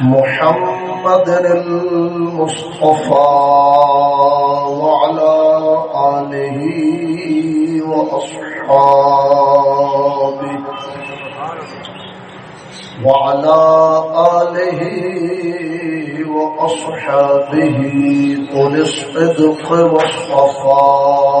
محمد المصطفى وعلى آله وأصحابه وعلى آله وأصحابه قل الصدق والصفاء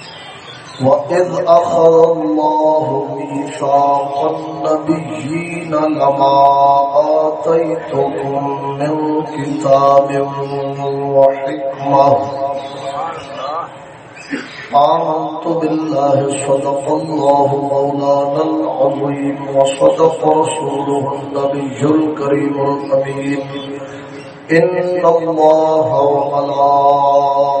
وإذ أخذ الله ميثاق النبيين لما آتيتكم من كتاب وحكمة آمنت بالله صدق الله مولانا العظيم وصدق رسوله النبي الكريم الأمين إن الله وملائكته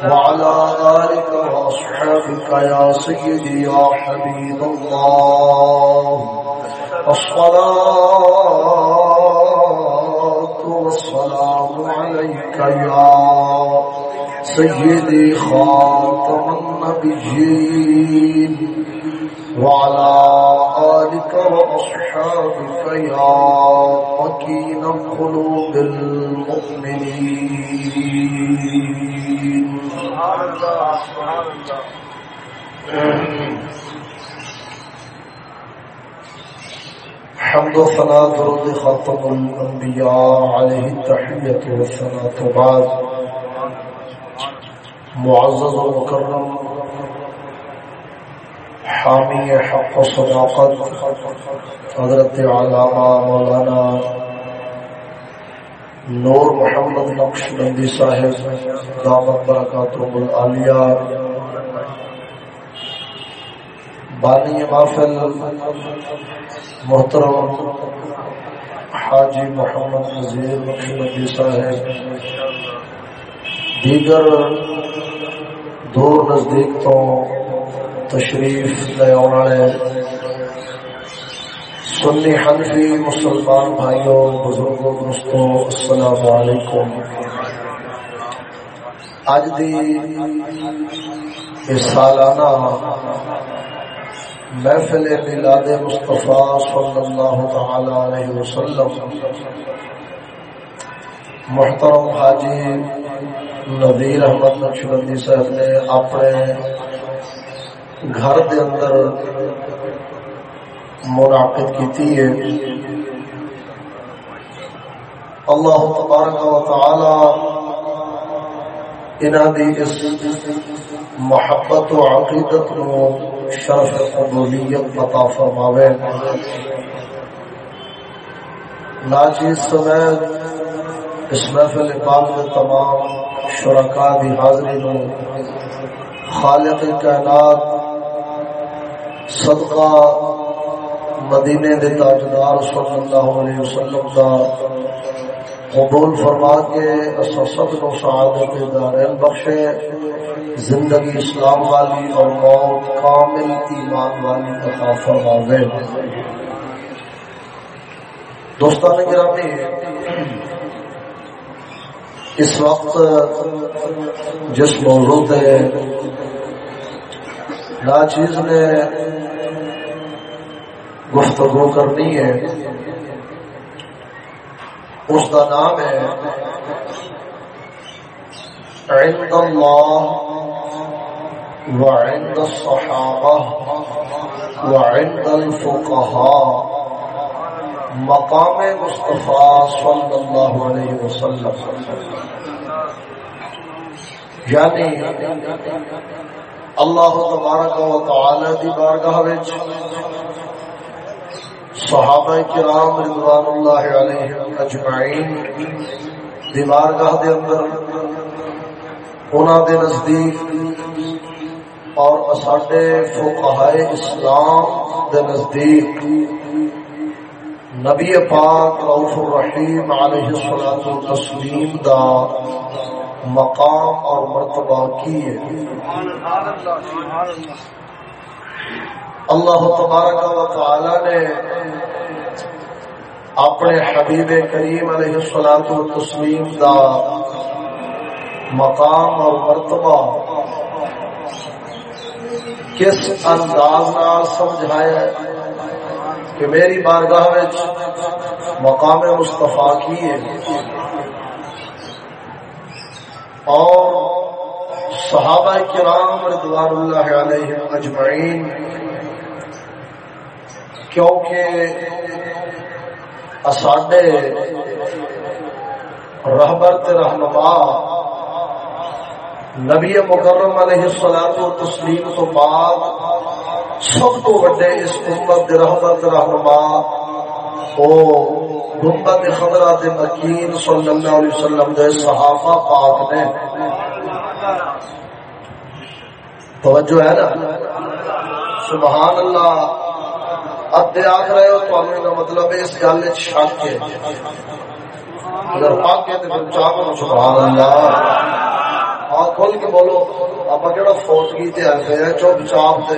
وعلى آلك وأصحابك يا سيدي يا حبيب الله. الصلاة والسلام عليك يا سيدي خاتم النبيين. وعلى آلك وأصحابك يا مكين قلوب المؤمنين. سبحان الله سبحان الله حمد و ثناء درود خاتم الانبیاء علیہ التحیت و ثناء بعد. معزز و مکرم حامی حق و صداقت۔ حضرت علامہ مولانا نور محمد نقش بندی صاحب دامت برکاتہ العالیہ۔ بانی محفل محترم حاجی محمد نذیر نقش بندی صاحب۔ دیگر دور نزدیک تو تشریف لے آنے والے سنی حنفی مسلمان بھائیوں، بزرگوں، دوستوں، السلام علیکم۔ اج دی سالانہ محفل میلاد مصطفیٰ صلی اللہ تعالی علیہ وسلم۔ محترم حاجی نذیر احمد نقشبندی صاحب نے اپنے گھر دے اندر منعقد کیتی ہے۔ اللہ تبارک و تعالی انہاں دی اس محبت و عقیدت نو شرف قبولیت عطا فرماوے۔ ناچیز سمیت اس محفل پاک میں تمام شرکا دی حاضری نو خالق کائنات صدقہ مدینے دے تاجدار صلی اللہ علیہ وسلم دا قبول فرما کے سب نو سعادت دارین بخشے، زندگی اسلام والی اور موت کامل ایمان والی عطا فرماوے دوستان گرامی، اس وقت جس موضوع پہ ناچیز نے گفتگو کرنی ہے۔ اس کا نام ہے عند اللہ وعند الصحابہ وعند الفقہاء۔ مقام مصطفیٰ صلی اللہ علیہ وسلم۔ یعنی اللہ تبارک و تعالی دی بارگاہ وچ صحابہ کرام رضوان اللہ علیہ اجمعین دی بارگاہ دے اندر، انہاں دے نزدیک اور اساڈے فقہائے اسلام دے نزدیک نبی پاک روف الرحیم علیہ الصلوۃ والتسلیم دا مقام اور مرتبہ کی ہے۔ اللہ تبارک و تعالی نے اپنے حبیب کریم علیہ الصلوۃ والتسلیم دا مقام اور مرتبہ کس انداز نال سمجھایا کہ میری بارگاہ مقام مصطفیٰ کی ہے۔ اور صحابہ کرام رضوان اللہ علیہ اجمعین، کیونکہ اساڈے رہبر رہنما نبی مکرم علیہ السلام و تسلیم تو بعد سب تو وڈے اس امت رحمت رہنما او گنبد خبرہ دے مکین صلی اللہ علیہ وسلم دے صحابہ پاک نے۔ توجہ ہے نا؟ سبحان اللہ۔ اب دے آکھ رہے ہو تو ہمیں کا مطلب ہے اس گل شک ہے۔ اگر پاک ہے تو پھر چاہ سبحان اللہ۔ ہاں کھول کے بولو۔ آپ کہڑا فوتگی تے آتے ہیں، چپ چاپ تے۔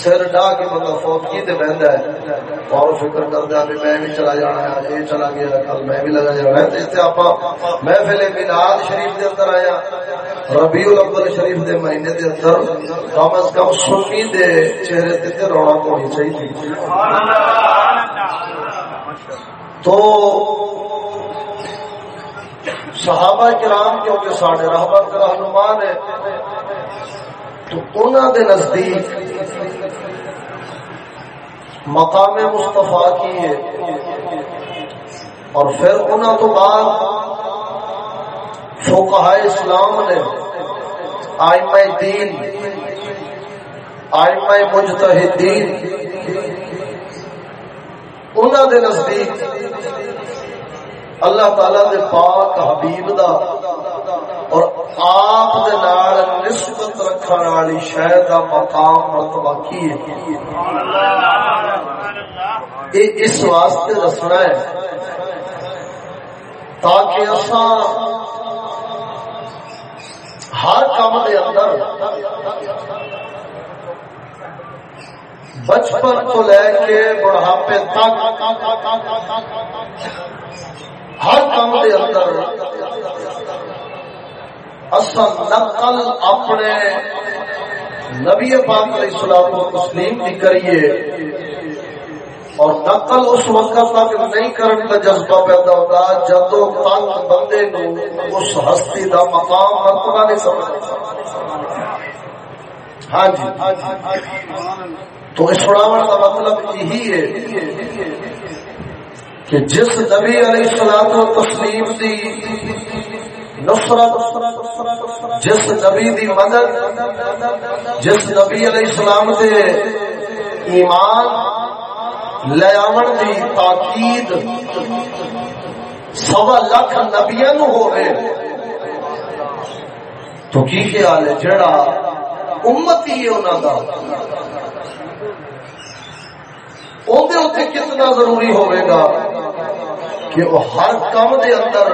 سر ڈا کے بندہ فوتگی تے بہندا ہے۔ اور فکر کرتا ہے میں بھی چلا جانا ہے یہ چلا گیا، کل میں بھی لگا جانا ہے۔ تے آپ محفل میلاد شریف دے اندر آیا۔ ربیع الاول شریف دے مہینے دے اندر کم از کم سنی دے چہرے تے تے رونق ہونی چاہیے۔ سبحان اللہ تو صحابہ کرام کیونکہ سارے رحبت رہنما نے، تو انہوں دے نزدیک مقام مصطفیٰ کی ہے۔ اور پھر انہوں تو بعد فوکہ اسلام نے آئمہ دین، آئمہ مجتہدین انہوں دے نزدیک اللہ تعالی دے پاک حبیب دا اور آپ دے نال نسبت رکھن والی شے دا مقام مرتبہ کی ہے؟ یہ اس واسطے دسنا ہے تاکہ اساں ہر کام دے اندر بچپن کو لے کے بڑھاپے تک ہر کام دے اندر اصل نقل اپنے نبی پاک علیہ السلام و تسلیم کی کریے اور نقل اس وقت تک نہیں کرنے کا جذبہ پیدا ہوتا جدو تک بندے نو اس ہستی دا مقام مرتبہ نہیں سمجھ ہاں جی۔ تو اس کا مطلب یہی ہے کہ جس نبی علیہ السلام و تسلیم دی نصرت، جس نبی دی مدد، جس نبی علیہ السلام دے ایمان، لے آمن دی تاکید، سوا لاکھ نبیاں نو ہوئے تو کی خیال ہے جڑا امتی ہے انہاں دا؟ اندر اتنے کتنا ضروری ہوئے گا کہ وہ ہر کام دے اندر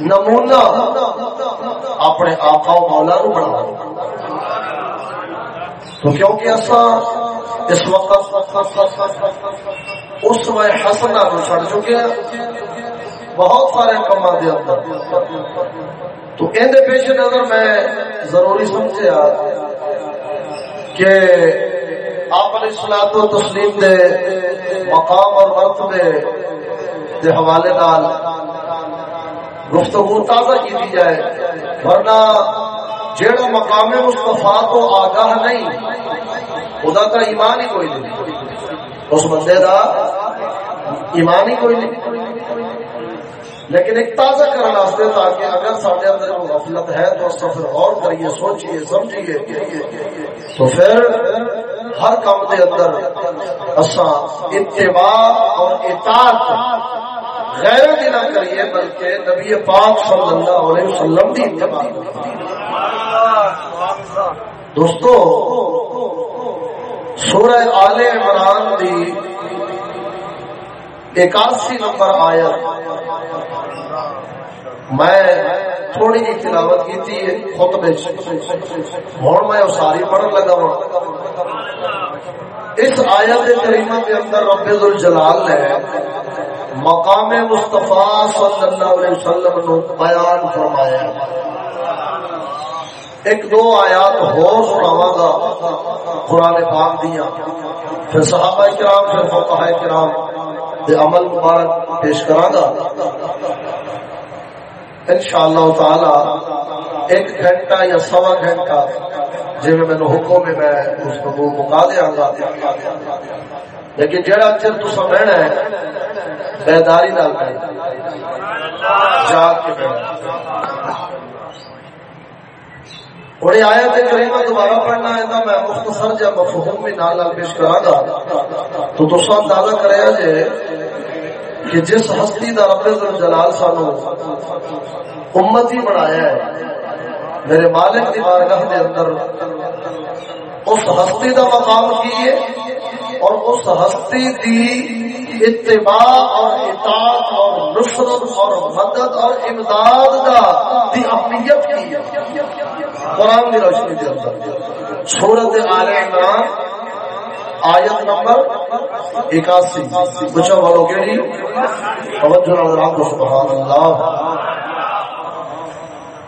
نمونہ اپنے آقا و مولا نو بنا تو کیونکہ ایسا اس وقت اس میں حسنا کو چھڑ چکے ہیں۔ بہت سارے کما دے اندر۔ تو ان پیش نظر میں ضروری سمجھا کہ آپ علیہ السلام و تسلیم دے مقام اور مرتبے دے حوالے نال گفتگو تازہ کی جائے۔ ورنہ جیڑا مقام مصطفیٰ تو آگاہ نہیں، خدا کا ایمان ہی کوئی نہیں۔ اس بندے کا ایمان ہی کوئی نہیں۔ لیکن ایک تازہ کرنے واسطے تاکہ اگر سارے اندر کوئی غفلت ہے تو اس پھر غور کریے، سوچیے، سمجھیے۔ تو پھر ہر کام کے اندر اساں اتباع اور اطاعت غیرت نہ کریے، بلکہ نبی پاک صلی اللہ علیہ وسلم کی اتباع دوستو، سورہ آل عمران دی اکاسی نمبر آیا میں تھوڑی جی تلاوت کی تھی خطبے ہوں میں ساری پڑھن لگا ہوں اس آیت کریمہ کے اندر رب الجلال نے مقام مصطفیٰ صلی اللہ علیہ وسلم نو بیان فرمایا۔ ایک دو آیات ہو سناوا گا قرآن پاک دیا۔ پھر صحابہ کرام، پھر فقہ کرام۔ دے عمل مبارک پیش کرا گا ان شاء اللہ تعالی ایک گھنٹہ یا سوا گھنٹہ جی میں حکم میں میں اس کو مکا دیا گا۔ لیکن جڑا چر تو بہنا ہے، بیداری نال جاگ کے بہنا اور یہ آیت کریمہ دوبارہ پڑھنا ہے تو میں مختصر جب مفہوم میں نال پیش کرا گا تو تو سب اندازہ کرے جے کہ جس ہستی دا رب جلال سانو امتی بنایا ہے، میرے مالک دی بارگاہ دے اندر اس ہستی دا مقام کی ہے اور اس ہستی دی اتباع اور اطاعت اور نصرت اور مدد اور امداد دا دی اہمیت کی ہے۔ قرآن کی روشنی کے اندر، سورت آل عمران آیت نمبر اکاسی۔ کچھ والوں کے لیے توجہ نظرات کو سبحان اللہ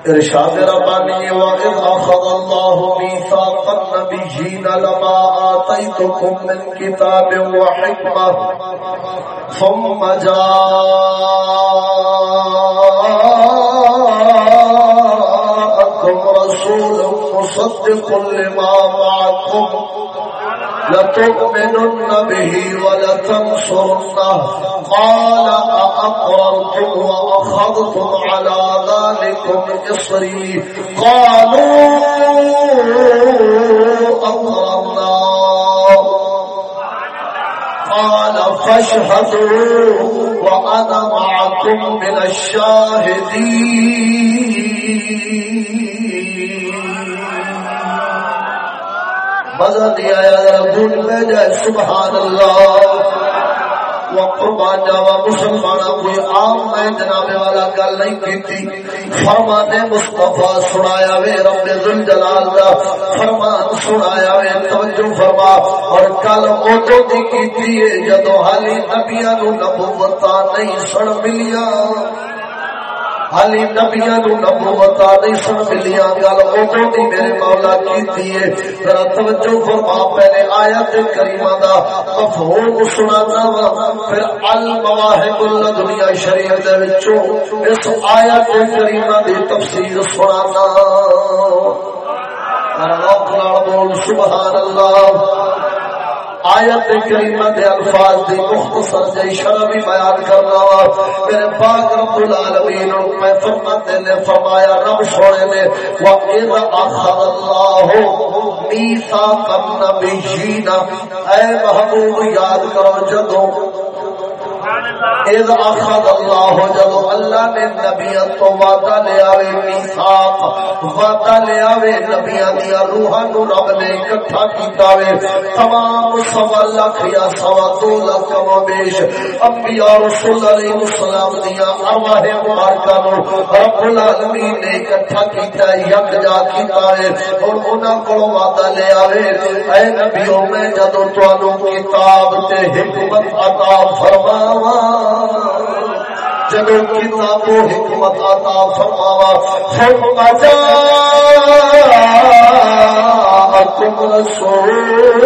ارشاد ربانی وَإِذْ أَخَذَ اللَّهُ مِيثَاقَ النَّبِيِّينَ لَمَا آتَيْتُكُم مِّن كِتَابٍ وَحِكْمَةٍ ثُمَّ جَاءَكُمْ رَسُولٌ مُصَدِّقٌ لِّمَا مَعَكُمْ لتؤمنن به ولتنصرنه قال أأقررتم وأخذتم على ذلكم إصري قالوا أقررنا قال فاشهدوا وأنا معكم من الشاهدين مزہ جائے سبحان اللہ قربان جاوا مسلمان کوئی عام میں جناب والا گل نہیں فرمان مصطفیٰ، سنایا وے رب ذل جلال دا۔ فرمان سنایا وے، توجہ فرما۔ اور کل اوتو دی کیتی ہے جدو حالی نبیاں نو نبوتاں نہیں سن ملیا حالی نبیاں نو نبوت نہیں سن ملیا گل ادو دی میرے مولا کیتی ہے۔ ذرا توجہ فرما پہلے آیت کریمہ دا مفہوم سنانا وا۔ پھر المواہب الدنیا شریف دے وچوں اس آیت کریمہ دی تفسیر سنانا سبحان اللہ۔ آیت کریمہ دے الفاظ دی مختصر جی جے شرح بھی بیان کرنا وا، میرے پاک رب العالمین، میں فرماتے نے فرمایا، رب سونے نے وا اذ اخذ اللہ میثاق النبیین اے محبوب، یاد کرو جدوں اذ اخذ اللہ جب اللہ نے نبیت تو وعدہ لے آوے میثاق، وعدہ لے آوے نبیاں دیا روحاں نو رب نے اکٹھا کیتا وے۔ تمام سوا لاکھ یا سوا دو لاکھ کم بیش انبیاء رسول علیہ السلام دیا ارواح مبارکہ نو رب العالمین نے اکٹھا کیتا ہے یک جا کیتا وے۔ اور انہاں کولوں وعدہ لے آوے اے نبیوں میں جدوں تانوں کتاب تے حکمت عطا فرماواں جب کتاب و حکمت عطا فرماوا ثم جاءكم رسول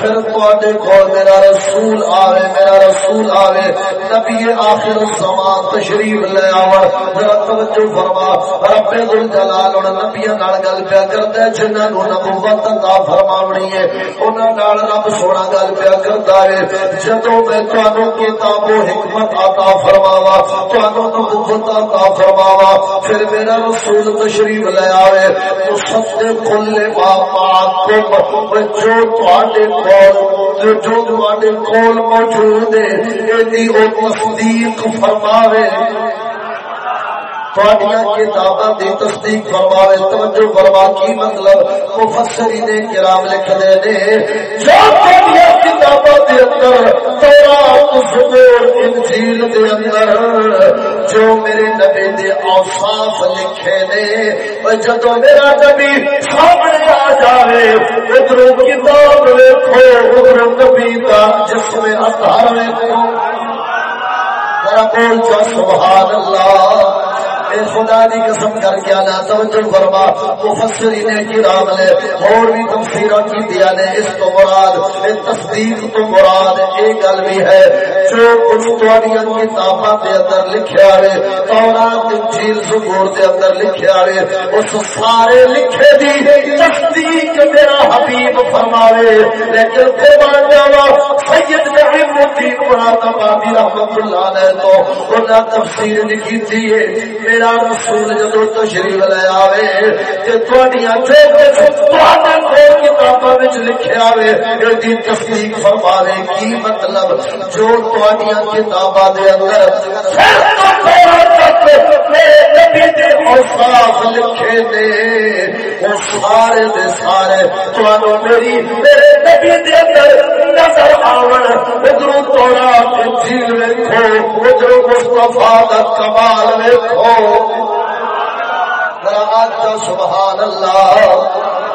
پھر تے کول میرا رسول آوے، میرا رسول آوے۔ نبی آخر الزمان تشریف لے آور ذرا توجہ فرما۔ رب ذل جلال اور نبی نال گل پیا کردا ہے، جنہاں نو نبوت عطا فرماونی ہے، انہاں نال رب سونا گل پیا کردا ہے۔ جدوں میں تانوں کتاب و حکمت عطا فرماوا تانوں نبوت عطا فرماوا پھر میرا رسول تشریف لے آوے۔ مصدق کل ما معکم جو تواڈے کول جو تواڈے کول موجود ہے ایدی او تصدیق فرماوے۔ کتاباں دی تصدیق فرماوے، توجہ فرما، کی مطلب؟ مفسری نے کرام لکھ دے دے جو کتاباں دے اندر، تورات، زبور، انجیل دے اندر، جو میرے نبی دے اوصاف لکھے نے جدو میرا نبی سامنے آ جاوے، ادھر کتاب ویکھو، ادھر نبی کا جسم اطہر ویکھو۔ ذرا بول چا سبحان اللہ۔ اے خدا دی قسم کر کے آنا توجہ فرما، مفسرین کرام نے اور بھی تفسیر کی دیا نے، اس تو مراد اس تصدیق تو مراد یہ گل بھی ہے۔ جو کچھ تواڈی کتاباں دے اندر لکھیا ہے تورات انجیل زبور دے اندر لکھیا ہے اس سارے لکھے دی تصدیق میرا حبیب فرماوے۔ لیکن قربان جاوا سید نعیم الدین مراد آبادی رحمت اللہ علیہ تو انہاں تفسیر لکھی تھی میرا رسول جدو تشریف لے آوے، تے تواڈیاں جو کچھ تواڈے کول کتاباں وچ لکھیا ہوئے ایدی تصدیق فرماوے، کی مطلب؟ جو تواڈیاں کتاباں دے اندر نبی دے اوصاف لکھے نے وہ سارے دے سارے تانوں میری، میرے نبی دے اندر نظر آون ادھر مصطفیٰ دا کمال ویکھو۔ سبحان اللہ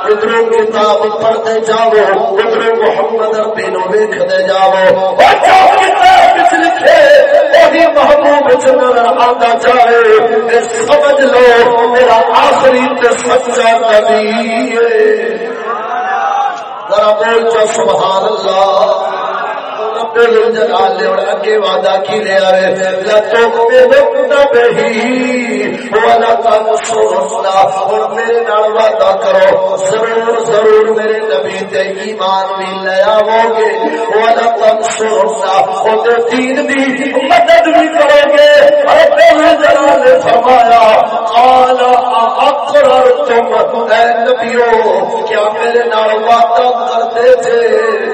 ادھر کتاب پڑھتے جاؤ ادھر محمد ربی نو ویکھتے جاؤ۔ لکھے، وہی محبوب نظر آتا جائے۔ سمجھ لو، میرا آخری سچا نبی ذرا بول سبحان اللہ جلال نے اگے وعدہ کی لے آئے لتوں میں نکتا بہی۔ والا تنصرنا اور میرے نال وعدہ کرو۔ ضرور ضرور میرے نبی تے ایمان بھی لے آو گے والا تنصرنا اور دین دی مدد بھی کرو گے۔ اور رب جلال نے فرمایا، قال اقررتم اے نبیو، کیا میرے نال وعدہ کرتے تھے؟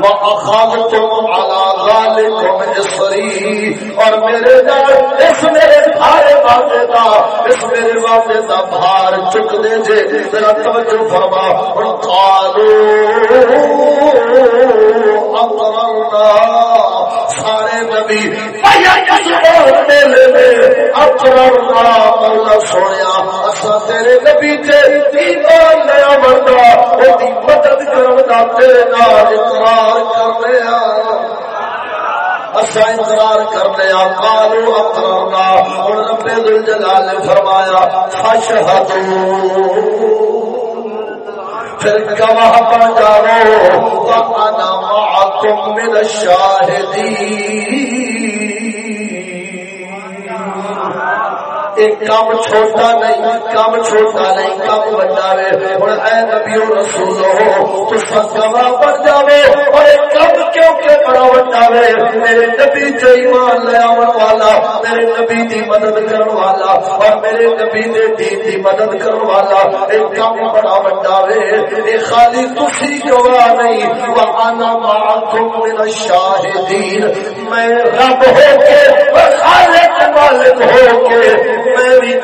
وَأَخَذْتُمْ عَلَى ذَلِكُمْ إِصْرِي. اور میرے دار اس میرے بھارے باتے دا اس میرے باتے دا بھار چک دے جے میرا توجہ فرما، اور قالو اقررنا سارے نبی مولا سویا تیرے نبی تے ایمان مدد کرو دا تیرے نال اقرار کر لیا اصا انتظار کر لیا کالو اقرارنا اور رب دل جلال نے فرمایا فشہدو پھر گواہ بن جاؤ وانا معکم من الشاہدین ایک کام چھوٹا نہیں، کام چھوٹا نہیں، کام بڑا ہے۔ اور اے نبی رسول ہو تو سب گواہ بن جاوے اور ایک کام کیوں کہ بڑا بڑا ہے میرے نبی جو ایمان لے آون والا، میرے نبی دی مدد کرن والا، اور میرے نبی دے دین دی مدد کرن والا، ایک کام بڑا بڑا ہے اے خالی تسی گواہ نہیں؟ وانا معکم من الشاہدین میں رب ہو کے خالق مالک ہو کے میں بھی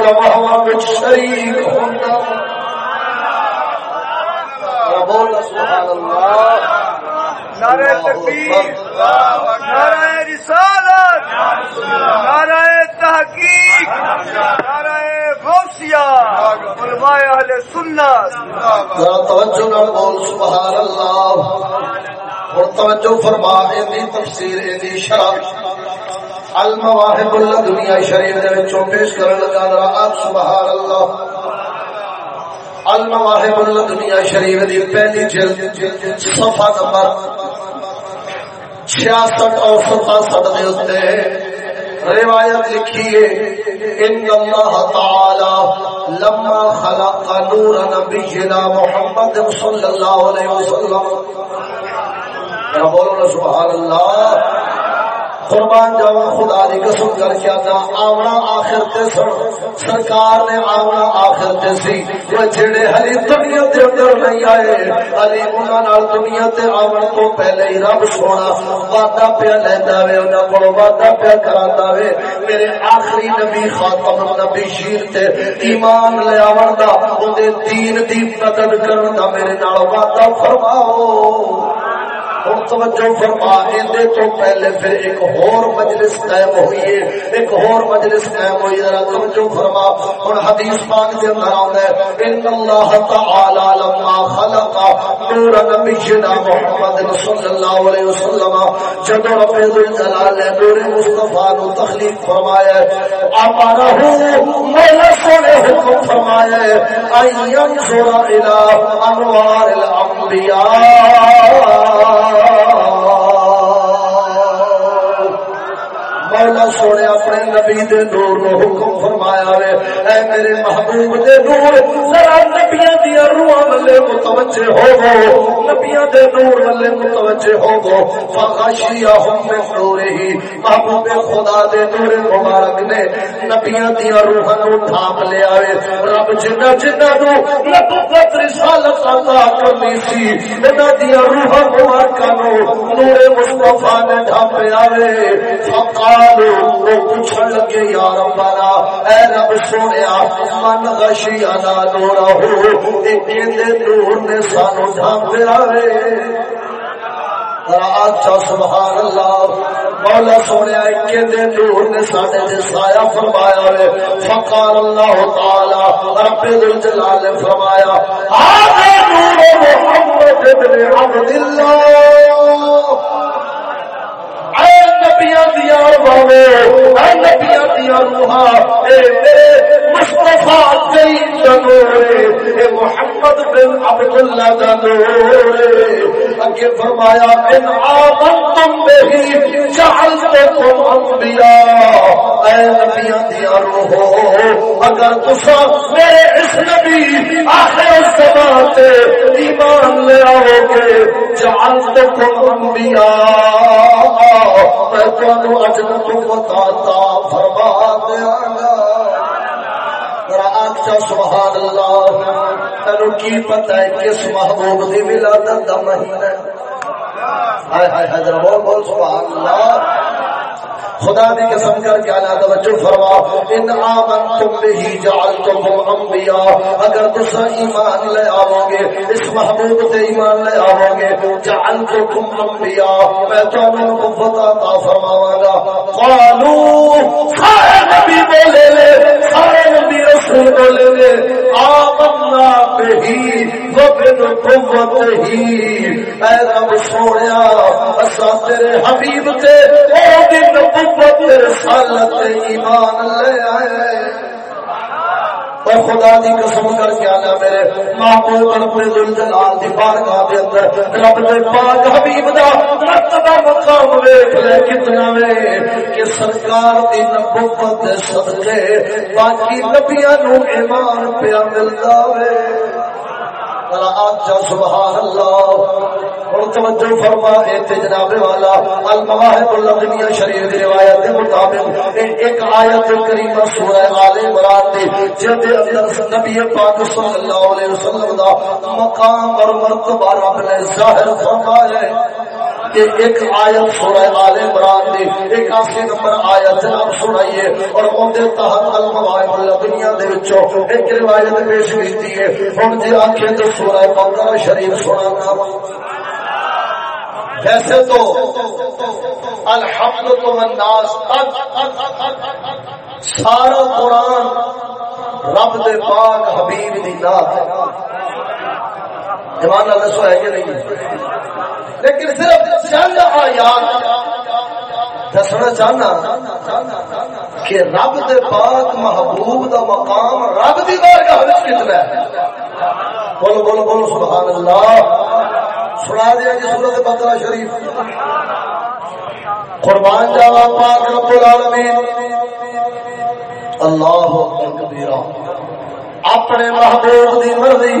گواہ شریک ہوں نعرہ تکبیر۔ نعرہ رسالت۔ نعرہ تحقیق۔ نعرہ غوثیہ۔ علماء اہل سنت۔ توجہ بول سبحان اللہ۔ اور توجہ فرما دی تفسیر دی شرح۔ المواہب اللہ دنیا شریف دے وچوں پیش کرن لگا ذرا آپ سبحان اللہ المواہب الدنیا شریف دی پہلی جلد، صفحہ نمبر چھیاسٹھ اور ستاسٹھ دے اتنے روایت لکھی ہے ان اللہ تعالی لما خلق نور نبینا محمد صلی اللہ علیہ وسلم۔ بولو سبحان اللہ قربان جاوا خدا دی قسم کر کے آنا آونا آخر تے سن۔ سرکار نے آونا آخر تے سی۔ وہ جڑے ہلی دنیا تے اندر نہیں آئے، علی انہاں نال دنیا تے آون تو پہلے ہی رب سونا۔ وعدہ پیا لیندا وے، انہاں کولوں وعدہ پیا کراندا وے۔ میرے آخری نبی خاتم نبی شیر تے ایمان لے آون دا، اون دے دین دی مدد کرن دا میرے نال وعدہ فرماؤ۔ ہوں توجہ فرما دے تو پہلے پھر ایک اور مجلس قائم ہوئی ہے۔ ایک اور مجلس قائم ہوئی ذرا توجہ فرما۔ ہوں حدیث پاک کے اندر آتا ہے، ان اللہ تعالی لما خلق نور نبینا محمد صلی اللہ علیہ وسلم. جب رب الجلال نے نور مصطفی نو تخلیق فرمایا ہے امرہ مولا سونے حکم فرمایا ہے، ان ينظر الى انوار الانبیاء. مولا سونے اپنے نبی دے نور نو حکم فرمایا وے اے میرے محبوب دے نور، ذرا نبیاں دی روحاں ولے متوجہ ہو گو نبیاں دے نور ولے متوجہ ہو گو فغشیہم من نورہ محبوب خدا دے نور مبارک نے نبیاں دی روحاں نو ڈھانپ لیا وے رب جنہ جنہ نو نبوت رسالت عطا کرنی سی انہاں دی روحاں مبارکاں نو نور مصطفی نے ڈھانپیا وے فقال پوچھن لگے یار پارا اے رب سونے من غشی انا نورا ہو نور نے سانو ڈھانپیا اچھا سبحان اللہ مولا سونے کہ نور نے ساڈے تے سایہ فرمایا ہے۔ فقال اللہ تعالی، رب الجلال نے فرمایا آ نور محمد ابن عبد اللہ نبیاں دیا باوے نبیاں دیا روحا اے میرے مصطفیٰ کئی جنورے اے محمد بن عبداللہ جنورے اگے فرمایا، ان آمنتم بہی، جعلتکم انبیاء۔ اے نبیاں دیا روحو اگر تسا میرے اس نبی آخر الزمان تے ایمان لے آؤ گے، جعلتکم انبیاء۔ میں تمہیں فرما دیا گا۔ سبحان اللہ کی پتہ ہے کس محبوب دی ولادت دا مہینہ ہائے ہائے حضرت بول بہت سبحان اللہ خدا دی قسم کر کے اعلی توجہ فرما، ان آمنتم به جعلتكم انبیاء، اگر تسا ایمان لے آو گے اس محبوب تے ایمان لے آو گے جعلتكم انبیاء، میں تانوں نبوت عطا فرماواں گا۔ قالو سارے نبی بولے لے سارے نبی رسول بولے گے آمنا به وبنبوته اے رب سونیا اسا تیرے حبیب تے او دن قوت نبوت رسالت ایمان لے آئے۔ اور خدا دی قسم کر کے آنا میرے محبوب رب الجلال دی بارگاہ دے اندر، رب دے پاک حبیب دا مرتبہ مقام ویکھ لے، کتنا وے کہ سرکار دی نبوت دے صدقے، باقی نبیاں نو ایمان پیا ملدا وے سبحان اللہ توجہ فرما جناب والا المواہب شریف روایت کے مطابق ایک آیت کریمہ سورہ آل عمران دی اندر نبی پاک صلی اللہ علیہ وسلم دا مقام اور مرتبہ رب نے ظاہر فرمایا ہے۔ کہ ایک آیت سورہ آل عمران دی، ایک اسی نمبر آیت جناب سنائیے، اور اون دے تحت المواہب الدنیا دے وچوں ایک روایت پیش کیتی ہے۔ ہن جے آکھے تو سورہ بقرہ شریف سنانا۔ ویسے تو الحمد تو الناس سارا قرآن رب دے پاک حبیب دی نات ہے۔ ایمان اللہ دسو ہے کہ نہیں؟ لیکن صرف چند آیات دسنا چاہنا کہ رب دے پاک محبوب دا مقام رب دی بارگاہ وچ کتنا ہے؟ بولو بولو بولو، سبحان اللہ۔ سنا دیا جی سورت بکرا شریف۔ قربان جاوا پاک رب العالمین۔ اللہ کبیرہ اپنے محبوب دی مرضی،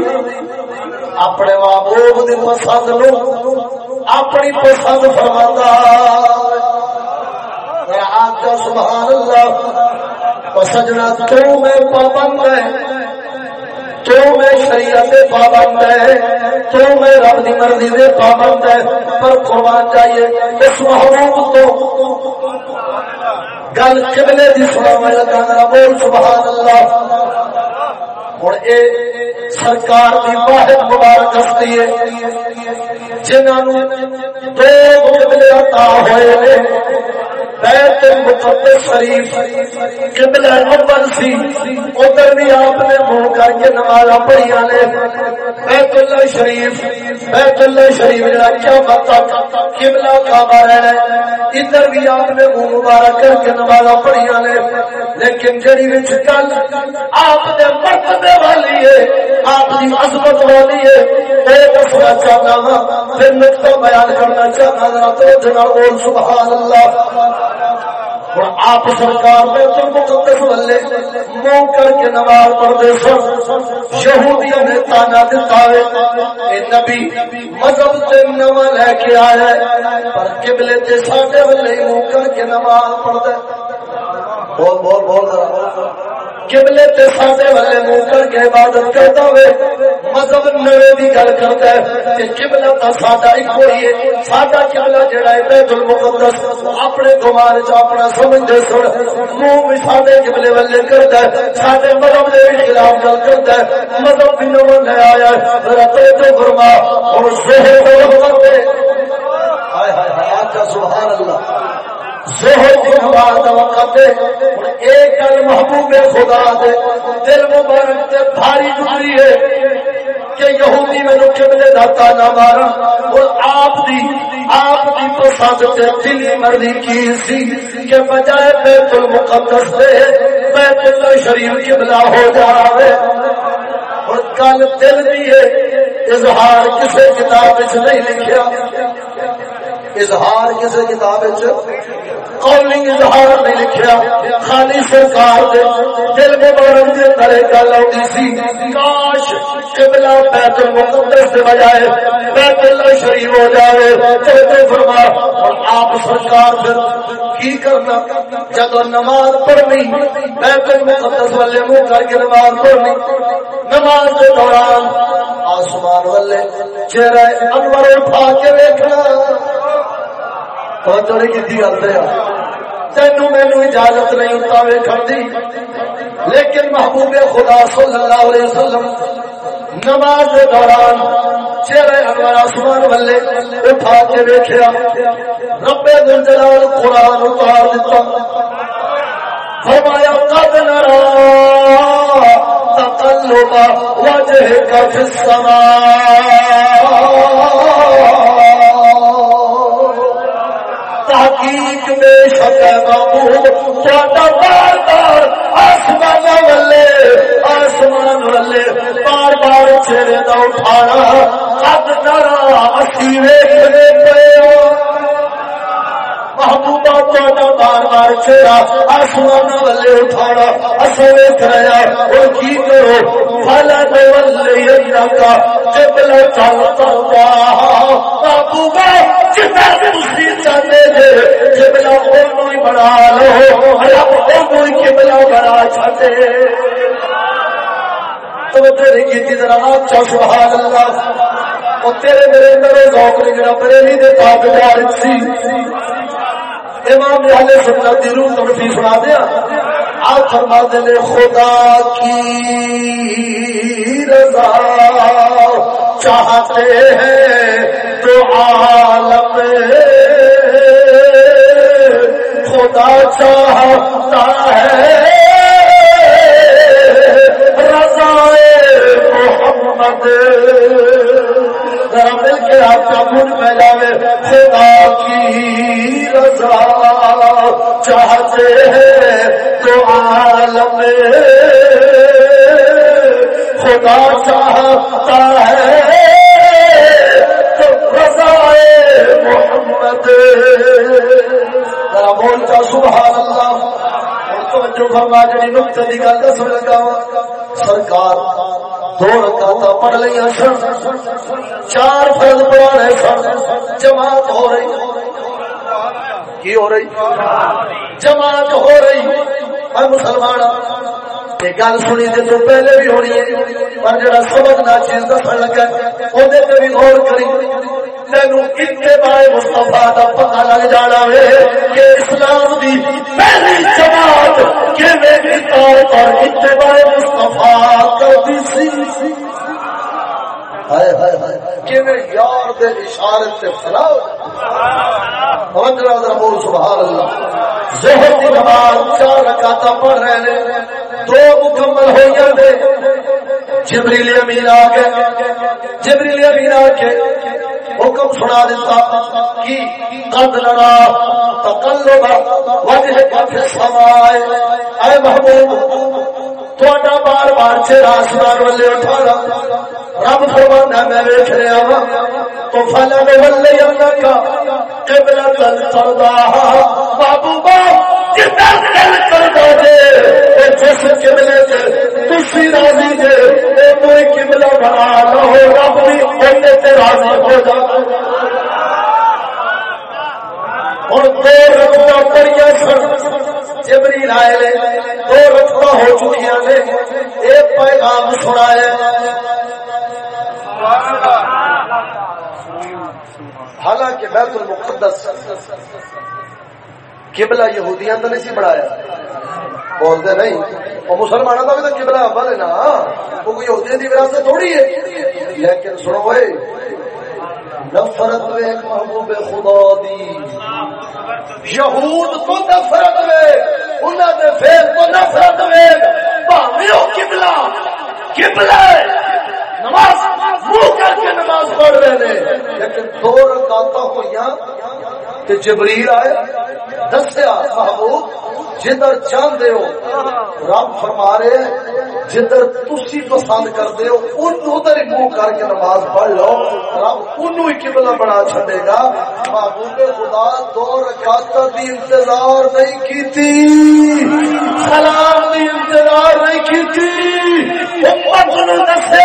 اپنے محبوب دی پسند لو اپنی پسند فرما آقا سبحان اللہ سجنا تو میں پابند ہے؟ تو میں شریعت پابند ہے؟ تو میں رب کی مرضی دے پابند ہے؟ پر قربان چاہیے اس محبوب تو گل قبلے دی سنا میں لگا بول، سبحان اللہ۔ ہوں یہ سرکار کی واحد مبارک ہستی ہے۔ جنہوں دو قبلے عطا ہوئے بیت المقدس شریف، قبلہ اول سی۔ ادھر بھی آپ نے منہ کر کے نماز پڑھی نے۔ بیت اللہ شریف، بیت اللہ شریف جڑا کیا متا قبلہ کعبہ رہنا ہے۔ ادھر بھی آپ نے منہ مبارک کر کے نماز پڑھی نے۔ لیکن جڑی وچ گل آپ دے مرتبے والی ہے، آپ دی عظمت والی ہے اے دسنا چاہتا ہوں پھر نقطہ بیان کرنا چاہتا ہوں تو جناب بول سبحان اللہ۔ ہوں آپ سرکار نے تو مقدس والے منہ کر کے نماز پڑھتے سن، یہودیوں نے تانا دتا ہے نبی مذہب سے نو لے کے آیا پر قبلے تے ساڈے والے منہ کر کے نماز پڑھتے بول بول بول قبلے تے ساڈے والے منہ کر کے عبادت کرتا ہوئے، مذہب نوے دی گل کرتا ہے کہ قبلہ تا ساڈا ایک ہوئی ہے۔ ساڈا قبلہ جڑا ہے بیت المقدس اپنے گمان وچ اپنا سمجھ سن۔ منہ بھی ساڈے قبلے والے کرتا ہے، ساڈے مذہب دے خلاف گل کرتا ہے۔ مذہب بھی نو لے آیا ہے۔ ذرا توجہ فرما، اور شہر دے وقت دے۔ ہائے ہائے ہائے سبحان اللہ۔ ایک گل محبوب خدا دے۔ دل مبارک تے بھاری گزری ہے کہ یہودی میں قبلے مارا۔ اور آپ دی آپ دی پسند تے دلی مرضی کی سی کہ بجائے بیت المقدس دے بیت اللہ شریف قبلہ ہو جاوے۔ اور کل دل بھی ہے، اظہار کسی کتاب نہیں لکھیا۔ اظہار کسی کتاب قولنگ اظہار نہیں لکھیا، خالی سرکار دے دل مبارک دے ترے گل آتی سی۔ کاش قبلہ بیت المقدس سے بجائے بیت اللہ شریف ہو جائے چلتے فرما اور آپ سرکار پھر کی کرنا؟ جب نماز پڑھنی، بیت المقدس والے منہ کر کے نماز پڑھنی۔ نماز کے دوران آسمان والے چہرہ انور اٹھا کے دیکھنا تینو مینو اجازت نہیں ہوتا ویکن دی۔ لیکن محبوب خدا صلی اللہ علیہ وسلم نماز کے دوران چہرے انور آسمان والے اٹھا کے ویکیا ربے دل جلال قرآن اتار دیتا فرمایا، قد نرا تقلب وجهك في السماء۔ بے شک بابو بار بار آسمان والے آسمان والے بار بار چہرے کا اٹھانا، اب اسی محبوبہ بار بار چہرہ، آسمان والے اٹھانا اصل ویک رہا اور کی کرو؟ فلا تولي محبوبہ تسی چاہتے جے قبلہ بنا لو، رب اونوں ہی قبلہ بنا چاہتے تو تیرے کی ذرا اچھا سبحان اللہ او تیرے میرے اندر ذوق نے جڑا بریلی دے تابعدار سی۔ امام اہل سنت دی روح تمہیں سنا دیا۔ آپ فرما دے خدا کی رضا چاہتے ہیں تو عالم خدا چاہتا ہے۔ رضا محمد۔ ذرا مل کے آپ کا من پھیلاوے۔ خدا کی رضا چاہتے ہیں تو عالم خدا چاہتا ہے تو رضائے محمد۔ ذرا بول جا سبحان اللہ۔ توجہ فرما، جڑی نقطے دی گل دس لگا سرکار دو رکعت پڑھ لیا سن چار فرض پڑھانے سن، جماعت ہو رہی۔ کی ہو رہی؟ جماعت ہو رہی۔ میں مسلمان ہاں۔ گل سنی تو پہلے بھی ہونی ہے پر جڑا سبق نہ چیز دسن لگا وہ بھی غور کری تینو اتباع مصطفیٰ دا پتہ لگ جانا ہے کہ اسلام دی پہلی جماعت کیویں طور پر اتباع مصطفیٰ کردی سی ہائے ہائے ہائے کیویں یار دے اشارے سے بول سبحان اللہ۔ زہر نماز چار پڑھ رہے دو مکمل ہو جبریل امین آ گئے۔ جبریل امین آ کے حکم سنا دیتا کہ قد لڑا تقلب وجہ کا پھر سمائے اے محبوب تھوڑا بار بار چہرہ آسمان والے اٹھا رہا رب فرمانا میں ویچ رہا ہوں تو فلا میں ولے کا قبلہ تل تردا بابو باپ جتنا دل کر دو جے جس قبلے سے تسی راضی جے اے کوئی قبلہ بنا نہ ہو رب بھی اندے سے راضی ہو جا اور دو رکھتا پڑیا سن جبریل آئے دو رکھتا ہو چکی نے ایک پیغام سنایا حالانکہ بیت المقدس قبلہ یہودیاں تو نہیں سی بنایا۔ بولتے نہیں۔ وہ مسلمانوں کا بھی تو قبلہ اول ہے نا۔ وہ کوئی یہودیاں کی وراثت تھوڑی ہے۔ لیکن سنو بھائی، نفرت میں محبوب خدا دی۔ یہود تو نفرت میں انہوں نے پھر تو نفرت میں بھاوے قبلہ قبلہ نماز منہ کر کے نماز پڑھ رہے ہیں لیکن دو رکعت ہوئی تے جبریل آئے دسیا محبوب جدھر چاہتے ہو، رب فرما رہے جدھر تسی پسند کرتے ہو، ان ادھر منہ کر کے نماز پڑھ لو۔ رب ان قبلہ بنا چھڈے گا۔ محبوب خدا دو رکعت دی انتظار نہیں کیتی۔ سلام دی انتظار نہیں کیتی۔ امت نو دسے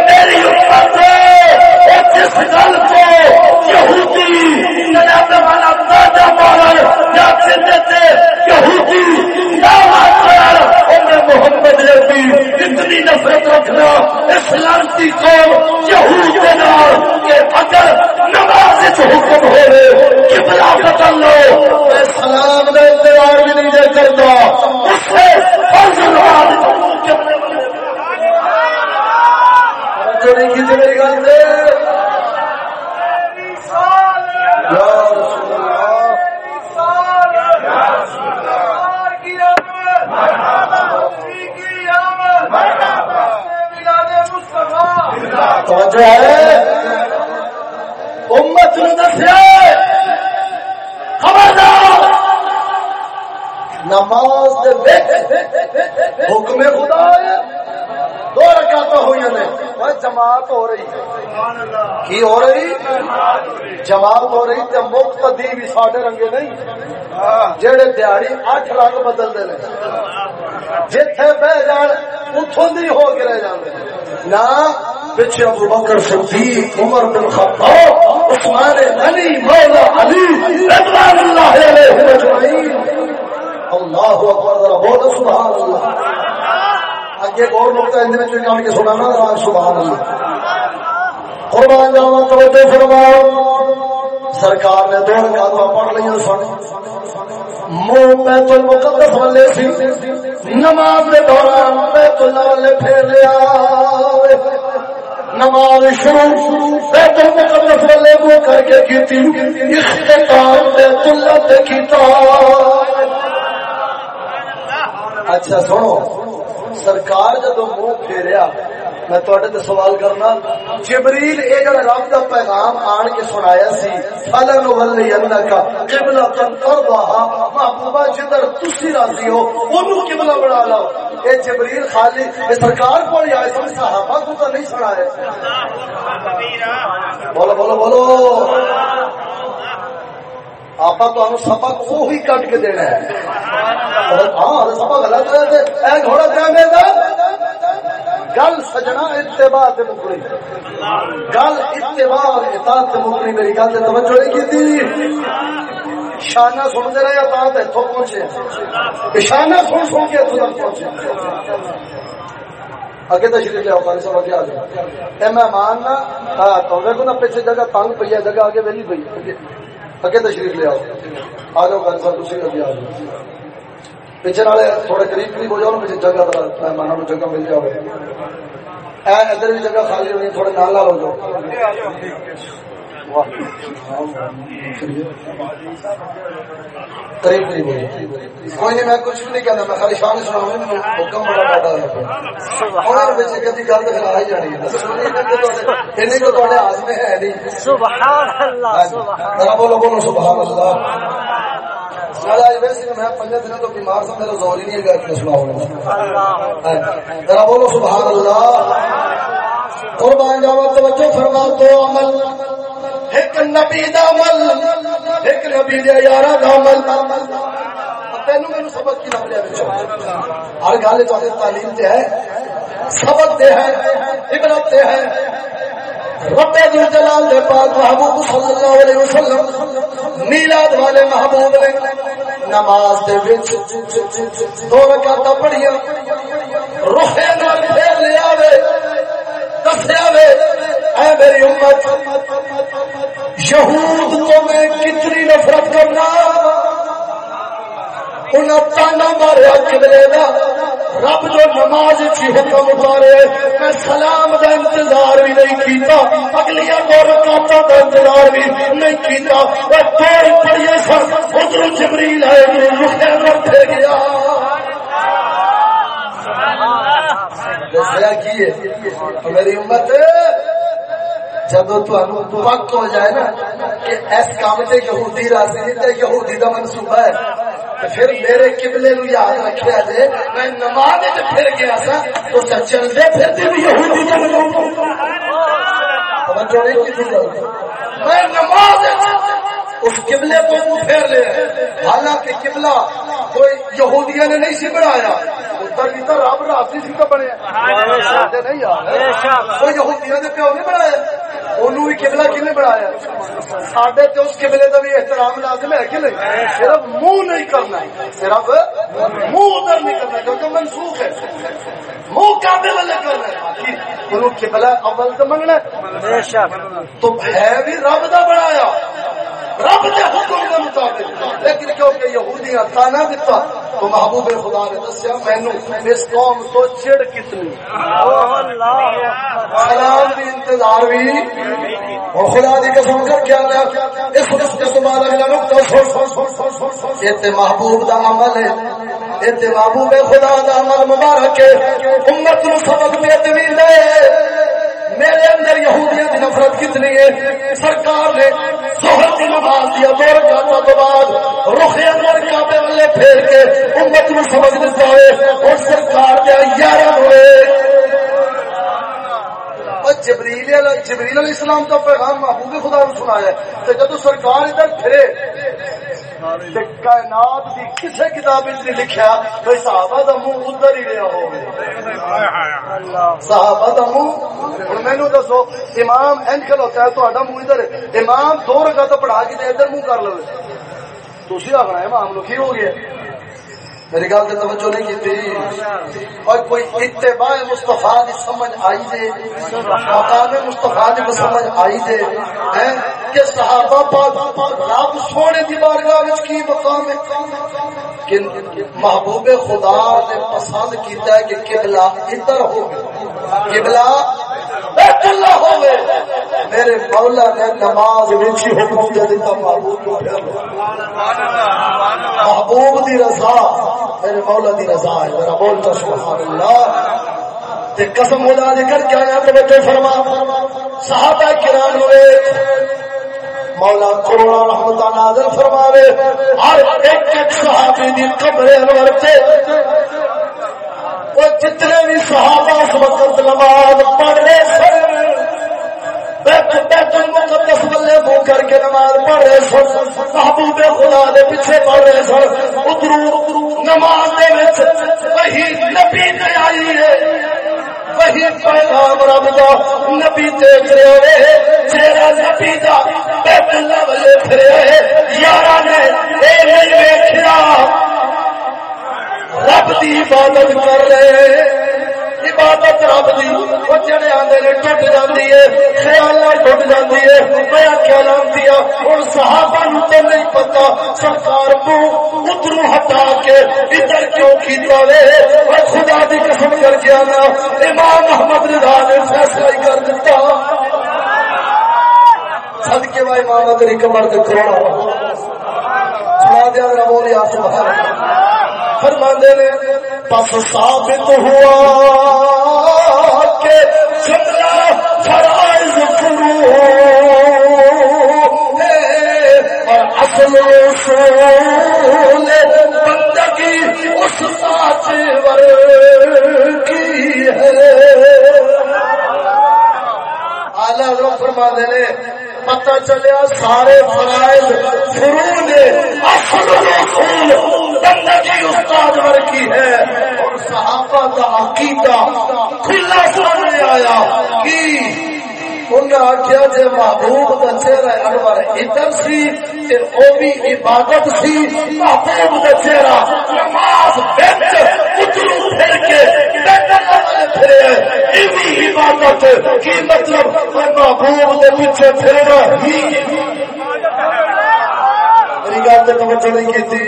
میری امت جس گل کو یہودی جناب والا تازہ مارا یا یہودی محمد ربی اتنی نفرت رکھنا اسلامتی قوم یہود کے نام کہ اگر نماز حکم ہو رہے کتنا بدل لو۔ میں سلام کا انتظار بھی نہیں دے کرتا۔ اس سے فرض نماز میری گل دے امت نو دسیا خبردار۔ نماز حکم خدا ہے۔ دو رکعت ہوئی نے جماعت ہو رہی کی ہو رہی؟ جماعت ہو رہی تے مقتدی بھی ساڈے رنگے نہیں۔ جڑے دیہڑی اٹھ رنگ بدلتے ہیں۔ جتھے بہ جان اتوں دی ہو کے رہ جاندے پیچھے ابو بکر صدیق عمر بن خطاب عثمان مولا علی رضوان اللہ علیہ اجمعین۔ اللہ اکبر ذرا سبحان اللہ۔ اگے اور نقطہ کے سنانا سبحان اللہ قربان توجہ فرماؤ۔ سرکار نے دو رکعتاں پڑھ لیا سن۔ منہ بیت المقدس والے سی نماز کے دوران بیت اللہ والے پھیر لیا۔ نماز شروع بیت المقدس والے کو کر کے کیتی۔ اختتام بیت اللہ تے کیتا۔ اچھا سنو۔ سرکار جدو منہ پھیریا میں تے سوال کرنا جبریل یہ جڑا رب کا پیغام آن کے سنایا سی فلن ولی کا قبلہ تن ترضاها محبوبہ جدھر تسی راضی ہو اونوں قبلہ بنا لو یہ جبریل خالی یہ سرکار کو آئے سن صحابہ کو تو نہیں سنا ہے بولو بولو بولو۔ آپ سبق وہی کٹ کے دینا ہے۔ ہاں, ہاں، سبق غلط ہے گھوڑا دیا میرا گل سجنا اتباع تے گل اتباع اور اطاعت تے میری گل تے توجہ نہیں کیتی جی۔ شانہ رہے پہنچے۔ شانہ سن سن کے تک پہنچے۔ اگے تشریف اگے آ اے مہمان نا ہاں تو دیکھو نا پیچھے جگہ، تنگ پئی ہے، جگہ آگے ویلی پئی اگے تشریف لے آؤ آ جاؤ گل صاحب تسی اگے آ جاؤ پیچھے والے تھوڑے قریب قریب ہو جاؤ پیچھے جگہ مہمانوں کو جگہ مل جائے ادھر بھی جگہ خالی ہونی تھوڑے نال ہو جاؤ قریب قریب کوئی نہیں میں کچھ بھی نہیں کہنا میں خالی شان سنا حکم بڑا ڈاٹا کدی گل تو آ ہی جانی ہے۔ تو ہاتھ میں ہے نہیں۔ بولو بولو سبحان اللہ۔ میں پنجے دنوں تو بیمار تھا میرا زور ہی نہیں ہے ہونا ذرا بولو سبحان اللہ۔ قربان جاوا توجہ فرما تو عمل۔ ایک نبی دا عمل، ایک نبی دے یارا دا عمل۔ تینوں سبق کی ہر گل تعلیم تے ہے، سبق دے ہے، عبرت دے ہے۔ رب جلال دے پاک محبوب صلی اللہ علیہ وسلم، میلاد والے محبوب نے نماز دے وچ دو رکعتاں پڑھیا روحے نال پھیر لیا وے دسیا وے اے میری امت یہود کو میں کتنی نفرت کرنا؟ انہیں تانا ماریا قبلے دا رب جو نماز کی حکم اتارے میں سلام دا انتظار بھی نہیں کیتا اگلی دو رکعتوں دا انتظار بھی نہیں کیتا۔ وہ دور پڑھیے سن ادھر جبریل آئے رکھے رکھے گیا میری امت جب پک ہو جائے نا کہ اس کام سے یہودی راضی یہودی کا منصوبہ ہے پھر میرے قبلے نو یاد رکھیا جے میں نماز پھر گیا سا تو چلتے پھرتے بھی یہودی کا میں نماز اس قبلے کو منہ پھیر لے حالانکہ قبلہ کوئی یہودیاں نے نہیں سی بنایا ادھر کی تو رب راسی سی تو بنے کوئی یہودیاں نے پیو نہیں بنایا انہوں بھی قبلہ کنے بنایا؟ ساڈے تے اس قبلے کا بھی احترام لازم ہے کہ نہیں؟ صرف منہ نہیں کرنا صرف منہ ادھر نہیں کرنا کیونکہ منسوخ ہے۔ منہ کعبے والے کرنا ہے۔ انہوں قبلہ اول تو منگنا تو ہے بھی رب دا بنایا۔ رب کے حکم کے مطابق۔ لیکن کیونکہ یہودیاں تانا دیتا تو محبوب خدا نے دسیا، مینو اس قوم تو چڑ کتنی؟ سلام بھی انتظار بھی۔ اور خدا دی قسم کر کیا گیا اس وقت کے بعد اگلا نقطہ یہ تے محبوب دا عمل ہے۔ یہ تے محبوب خدا دا عمل مبارک ہے۔ امت نو سبق دے دے۔ میرے اندر یہودیاں کی نفرت کتنی ہے؟ سرکار نے سہر کی نماز دیا دو رکعتوں کے بعد رخ اندر کعبے والے پھیر کے امت نو سمجھ دیتا ہے اور سرکار دیا یارہ ہوئے جبریل جبریل علیہ السلام کا پیغام محبوب خدا نے سنایا تو جب سرکار ادھر پھرے کائنات کی کسی کتاب نہیں لکھا بھائی صحابہ کا منہ ادھر ہی رہا ہو صحابہ کا منہ مینو دسو، امام این کھلوتا ہے تا منہ ادھر امام دو رگا تو پڑھا کے ادھر منہ کر لو تھی آخنا امام لو کی ہو گیا؟ میری گل سے توجہ نہیں کی اور کوئی اتباع مستفا کی سمجھ آئی دے، مقام مستفا کی سمجھ آئی دے کہ صحابہ پاک رب سونے دی بارگاہ وچ کی مقام ہے؟ کہ محبوب خدا نے پسند کیتا ہے کہ قبلہ ادھر ہو قبلہ بیت اللہ میرے مولا نے نماز وچ حکم دے دیتا محبوب محبوب دی رضا، میرے مولا دی رضا ہے۔ میرا بولتا سبحان اللہ تے قسم خدا دے کر کے آیا توجہ فرما۔ صحابہ کرام ہوئے۔ مولا کروڑا رحمت نازل فرماوے۔ ہر ایک ایک صحابی دی قبر انور تے۔ پڑھ سن بلے کر کے نماز پڑھ رہے سن۔ محبوب خدا دے پیچھے پڑھ رہے سن۔ نماز دے وچ وہی نبی تے آئی ہے۔ وہی پیغام رب دا نبی دیکھ رہے ہوئے چہرہ نبی دا بیت اللہ والے نے اے نہیں ویکھیا۔ رب دی عبادت کر رہے عبادت رب دی. وہ جڑے آندے نے ٹوٹ جاندی ہے، خیال نال ٹوٹ جاندی ہے۔ میں کیا لانتی ہن صحابہ نو تے نہیں پتہ، سرکار کو ادھر ہٹا کے ادھر کیوں کیتا وے؟ او خدا دی قسم کر کے انا امام محمد رضا نے فیصلہ ہی کر دتا۔ صدقے وا امام تیری کمر تے کروڑا سنا دیا ذرا بولی آ سبحان اللہ۔ فرماندے نے پس ثابت ہوا کہ فرائض فرو اور اصل اصول بندگی اس کی ہے۔ آلہ فرما دینے پتہ چلیا سارے فرائض فرو نے اصل اصول بندگی استاد ورگی ہے اور صحابہ کا عقیدہ کھلا سامنے آیا۔ کہ آخیا جی محبوب کا چہرہ انور ادھر سی وہ بھی عبادت سی۔ محبوب کا چہرہ نماز پھر عبادت کی مطلب محبوب کے پیچھے پھرنا ہی میری گل تو توجہ نہیں کی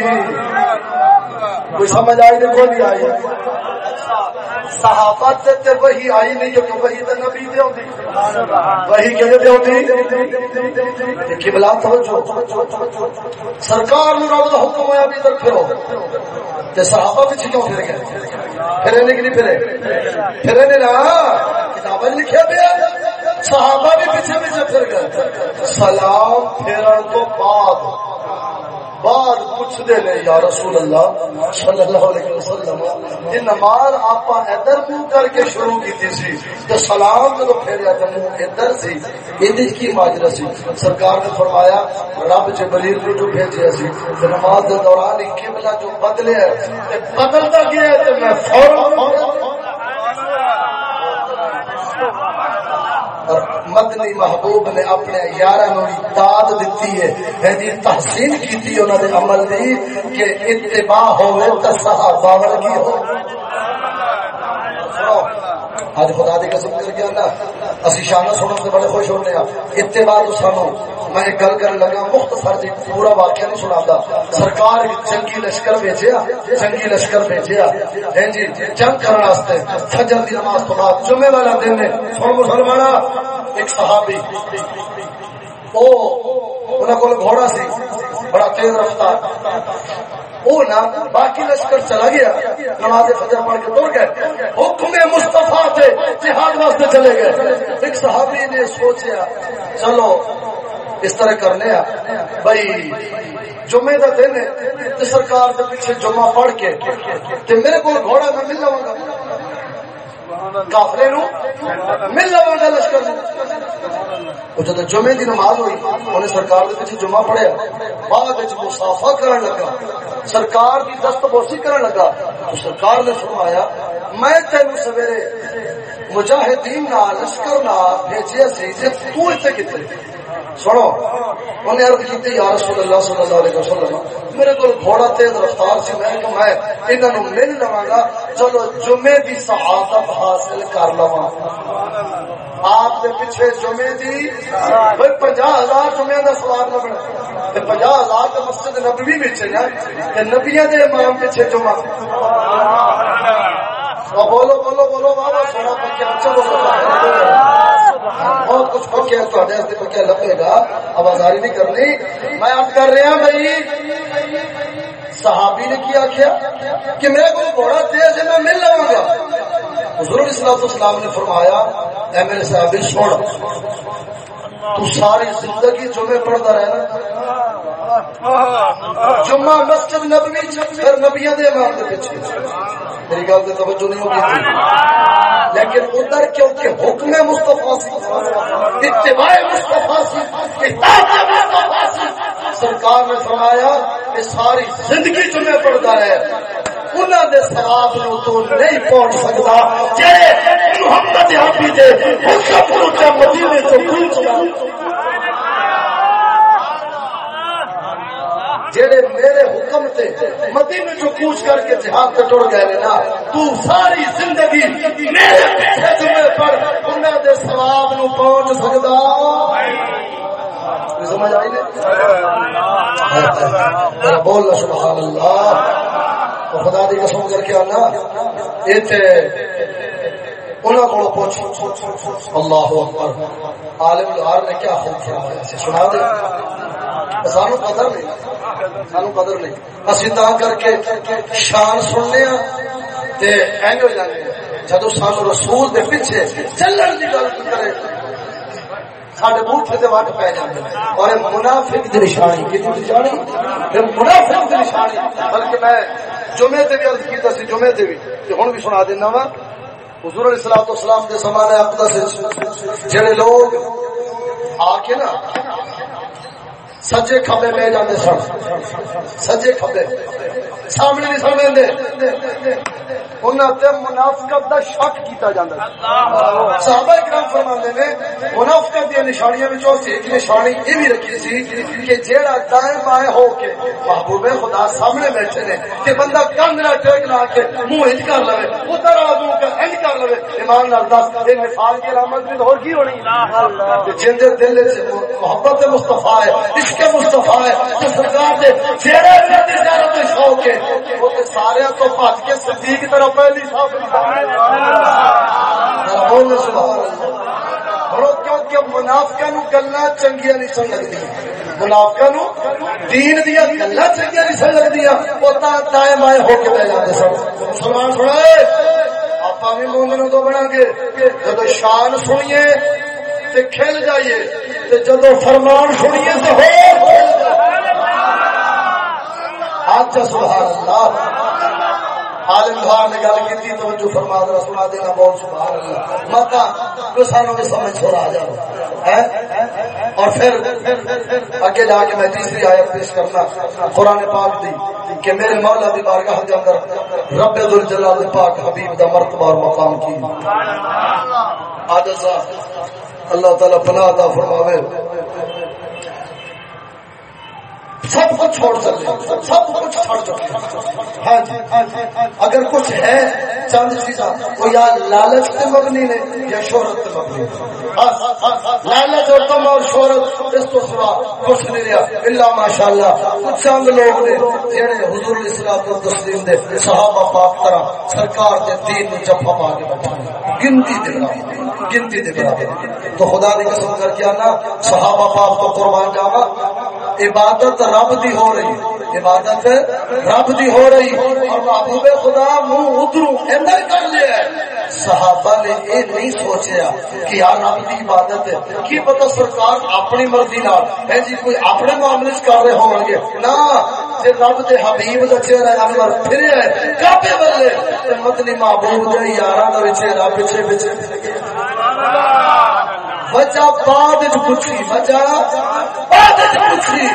کوئی سمجھ آئی تو کوئی نہیں آئی تے وہی آئی نہیں جو وہی تے نبی دے ہوندی وہی دے ہوندی کہ بلا توجہ سرکار نو رب دا حکم ہویا بھی ادھر پھرو۔ تے صحابہ پیچھے کیوں پھر گئے؟ پھرے نہیں کہ نہیں پھرے پھرے نے نا کتابیں لکھیا پیا، صحابہ بھی پیچھے پیچھے پھر گئے۔ سلام پھیرن تو بعد۔ بعد پوچھتے ہیں، یا رسول اللہ صلی اللہ علیہ وسلم یہ نماز آپ ادھر منہ کر کے شروع کی سی، تو سلام جب پھیریا تو منہ ادھر سی یہ کی ماجرا سی۔ سرکار نے فرمایا، رب جبریل کو جو بھیجیا سی، تو نماز کے دوران قبلہ جو بدلے ہے بدلتا گیا ہے؟ تو میں فوراً اور مدنی محبوب نے اپنے یار داد دیتی ہے۔ یعنی تحسین کی انہوں نے عمل دی کہ اتباع ہوئے تو صحابہ کی ہو۔ اج خدا دی قسم کر کے نا اسی شانہ سنن سے بڑے خوش ہونے ہیں اتباع تو سانو میں گل کرنے لگا، مختصر جی پورا واقعہ نہیں سناتا سرکار جنگی لشکر بھیجیا جنگی لشکر بھیجیا ہیں جی جنگ کرنے واسطے فجر دی نماز تو بعد جمعے والا دن نے سن مسلمانا ایک صحابی، او، انہاں کول گھوڑا سی، بڑا تیز رفتار۔ وہ نہ باقی لشکر چلا گیا، نماز فجر پڑھ کے توڑ گئے۔ حکم مصطفیٰ تھے جہاد واسطے چلے گئے۔ ایک صحابی نے سوچیا، چلو اس طرح کرنے بھائی، جمعے کا دن ہے سرکار کے پیچھے جمعہ پڑھ کے، تے میرے کو گھوڑا میں مل لوں گا۔ کافلے نو مل لوا گا لشکر وہ جب جمعے کی نماز ہوئی انہیں سرکار کے پیچھے جمعہ پڑھیا۔ بعد مسافا کرن لگا۔ سرکار کی دست بوسی کرن لگا۔ تو سرکار نے فرمایا، میں تین سویرے مجاہدین لشکر نہ بھیجیا سی تو اتنے کتنے؟ سنو انہیں عرض کی یا رسول اللہ صلی اللہ علیہ وسلم، میرے کو گھوڑا تیز رفتار سے میں کہ میں انہوں نے مل لوا گا چلو جمعے دی سعادت حاصل کر لوا آپ کے پیچھے جمعے دی، بھائی پنجا ہزار جمعے کا سوال نہ بنا پنجا ہزار کا مسجد نبی بھی نا نبیا دے امام پیچھے جمعہ۔ بولو بولو بولو بابا سونا پکیا چلو بہت کچھ پکیا تے پکیا لگے گا آوازاری نہیں کرنی میں اب کر رہا بھائی صحابی نے کیا کیا کہ میرے کو گھوڑا تیز ہے میں مل لوں گا حضور اسلام اسلام نے فرمایا اے میرے صحابی چھوڑ تو ساری زندگی جمعے پڑھتا رہنا جمعہ مسجد نبی پھر نبیاں دے امام دے پیچھے۔ میری گل تے توجہ نہیں ہوگی۔ لیکن ادھر کیونکہ حکم مصطفیٰ سی، اتباع مصطفیٰ سی، اطاعت مصطفیٰ سی، سرکار نے فرمایا کہ ساری زندگی تمہیں پڑتا ہے سواب نو تو نہیں پہنچ سکتا محمد حبی دے حکم مدینے تو پوچھ جڑے میرے حکم تے مدینے جو کوچ کر کے جہاد تے ٹر گئے نا تو ساری زندگی میرے پیچھے تمہیں پر انہاں دے ثواب نو پہنچ سکدا سمجھ آئی نے؟ بول سبحان اللہ۔ خدا دی قسم کر کے آنا ایتھے انہوں کو پوچھ۔ اللہ اکبر۔ عالم الہار نے کیا خوب فرمایا سنا دے۔ سانو قدر نہیں، سانو قدر نہیں۔ اسی تا کر کے شان سننے ہاں تے اینج ہو جانے ہاں۔ جدو سانو رسول دے پیچھے چلن دی گل کرے، ساڈے بوٹھے تے وٹ پے جاندے اور منافق دی نشانی کی نشانی؟ منافق دی نشانی۔ بلکہ میں جمعے تے بھی عرض کیتا سی، جمعے تے بھی، تے ہن بھی سنا دینا وا۔ حضور علیہ الصلوۃ والسلام دے زمانے اقدس جڑے لوگ آ کے نا، سجے کھبے لے جاندے سن، سجے کھبے، سامنے نہیں منافقت کا شک کیتا جاتا صحابہ اکرام فرماندے نے منافقت دی نشانیاں وچوں ایک نشانی یہ بھی رکھی سی کہ جیڑا دائیں بائیں ہو کے محبوب خدا سامنے بیٹھے نے کہ بندہ کان نہ ٹیک لا کے منہ ہج کر لوے ادھر آ دوں کہ کر لوے ایمان نال دس اے نفاق کی علامت بھی اور کی ہونی؟ جن دے دل وچ محبت مصطفی ہے عشق مصطفی ہے تو سرکار دے جیڑے بھی زیارت شوق ہے وہ سارے تو بھج کے صدیق طرف پہلی کیونکہ منافقہ نو گلا چنگیا نہیں سن لگتی منافقہ نو دین دیا گلا چنگیا نہیں سن لگتی وہ ہو کے بہ جاتے سن۔ مسلمان سنا آپ بھی مومنوں تو بنا گے۔ جب شان سنیے کھل جائیے جب فرمان سنیے تو ہو سبحان اللہ۔ عالم بہار نے گل کی تو جو فرما دیا سنا دینا بہت سبحان اللہ۔ متا تو سانو بھی سمجھ چھوڑا آ جاؤ اور پھر اگے جا کے میں تیسری آیت پیش کرنا قرآن پاک دی کہ میرے مولا دی بارگاہ دے اندر رب جلال پاک حبیب دا مرتبہ اور مقام کی۔ اللہ۔ تعالی پناہ دا فرماوے۔ سب کچھ چھوڑ سکتے سب کچھ چھوڑ سکتے ہاں جی۔ اگر کچھ ہے چند چیزاں وہ یا لالچ سے مبنی نے یا شہرت سے مبنی لالچ اور تم اور شہرت، اس تو سوا کچھ نہیں رہا۔ اللہ ماشاء اللہ کچھ چند لوگ نے جہے حضور اسلام کو تسلیم دے صحابہ پاک طرح سرکار کے دین میں جفا پا کے بیٹھا گنتی دے برابر گنتی دے برابر تو خدا نے قسم کر کے آنا، صحابہ پاک تو قربان جاوا۔ عبادت رب دی ہو رہی عبادت رب دی ہو رہی اور محبوب خدا منہ ادھرو اندر کر لیا صحابہ نے یہ نہیں سوچیا کہ یار رب دی عبادت ہے۔ کی پتہ سرکار اپنی مرضی نال ہے جی کوئی اپنے معاملے کر رہے ہوں گے نہ۔ جی رب دے حبیب دا چہرہ انور پھرے ہے کعبے والے تے مدنی محبوب دے یاراں دا چہرہ پیچھے پیچھے وجہ بعد پوچھی وجہ بعد پوچھی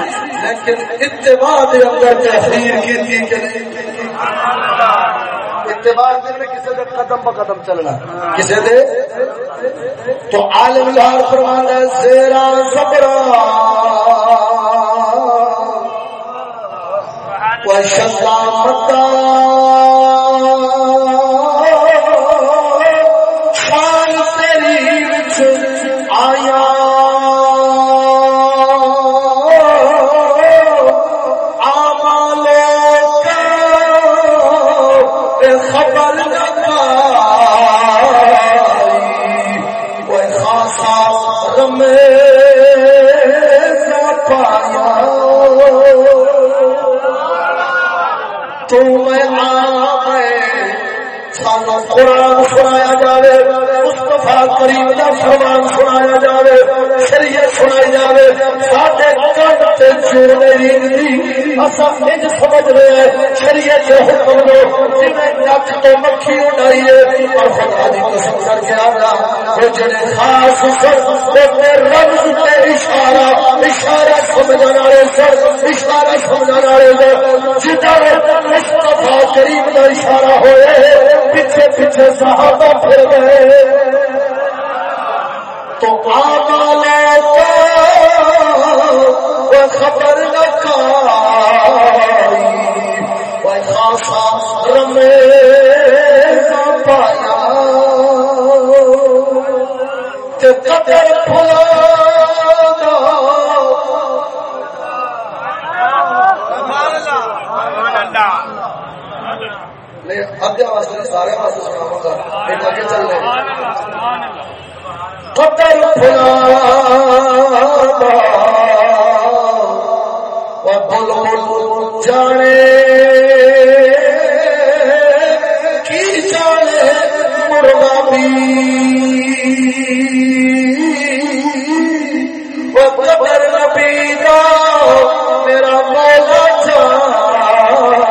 لیکن اتباع دے اندر تحریر کی کہ اتباع دے دے قدم با قدم چلنا۔ کسی دے؟ تو عالم لہار فرمان ہے، زیرا صبرا وشکا قرآن سنایا جائے کریم کا فرمان سنایا جائے شریعت سنائی جائے سارے سمجھ رہے ہیں شریعت دے حکم دو نک تو مکھی اڈائی ہے، اور خدا دی قسم کر کے آ رہا وہ جڑے خاص رمز تے رب تے اشارہ اشارہ سمجھنے والے سر اشارہ سمجھنے والے سر جدھر مصطفیٰ کریم کا اشارہ ہوئے، پیچھے پیچھے صحابہ پھر گئے۔ تو آمالے تو خبر خاصا رمے پایا۔ قدر پھلا اگے واسطے سارے واسطے سناواں گا۔ اگے چل رہے قدر پھلا بول بول جانے کی جانے مرغا بھی وہ قدر نبی دا میرا مولا جانے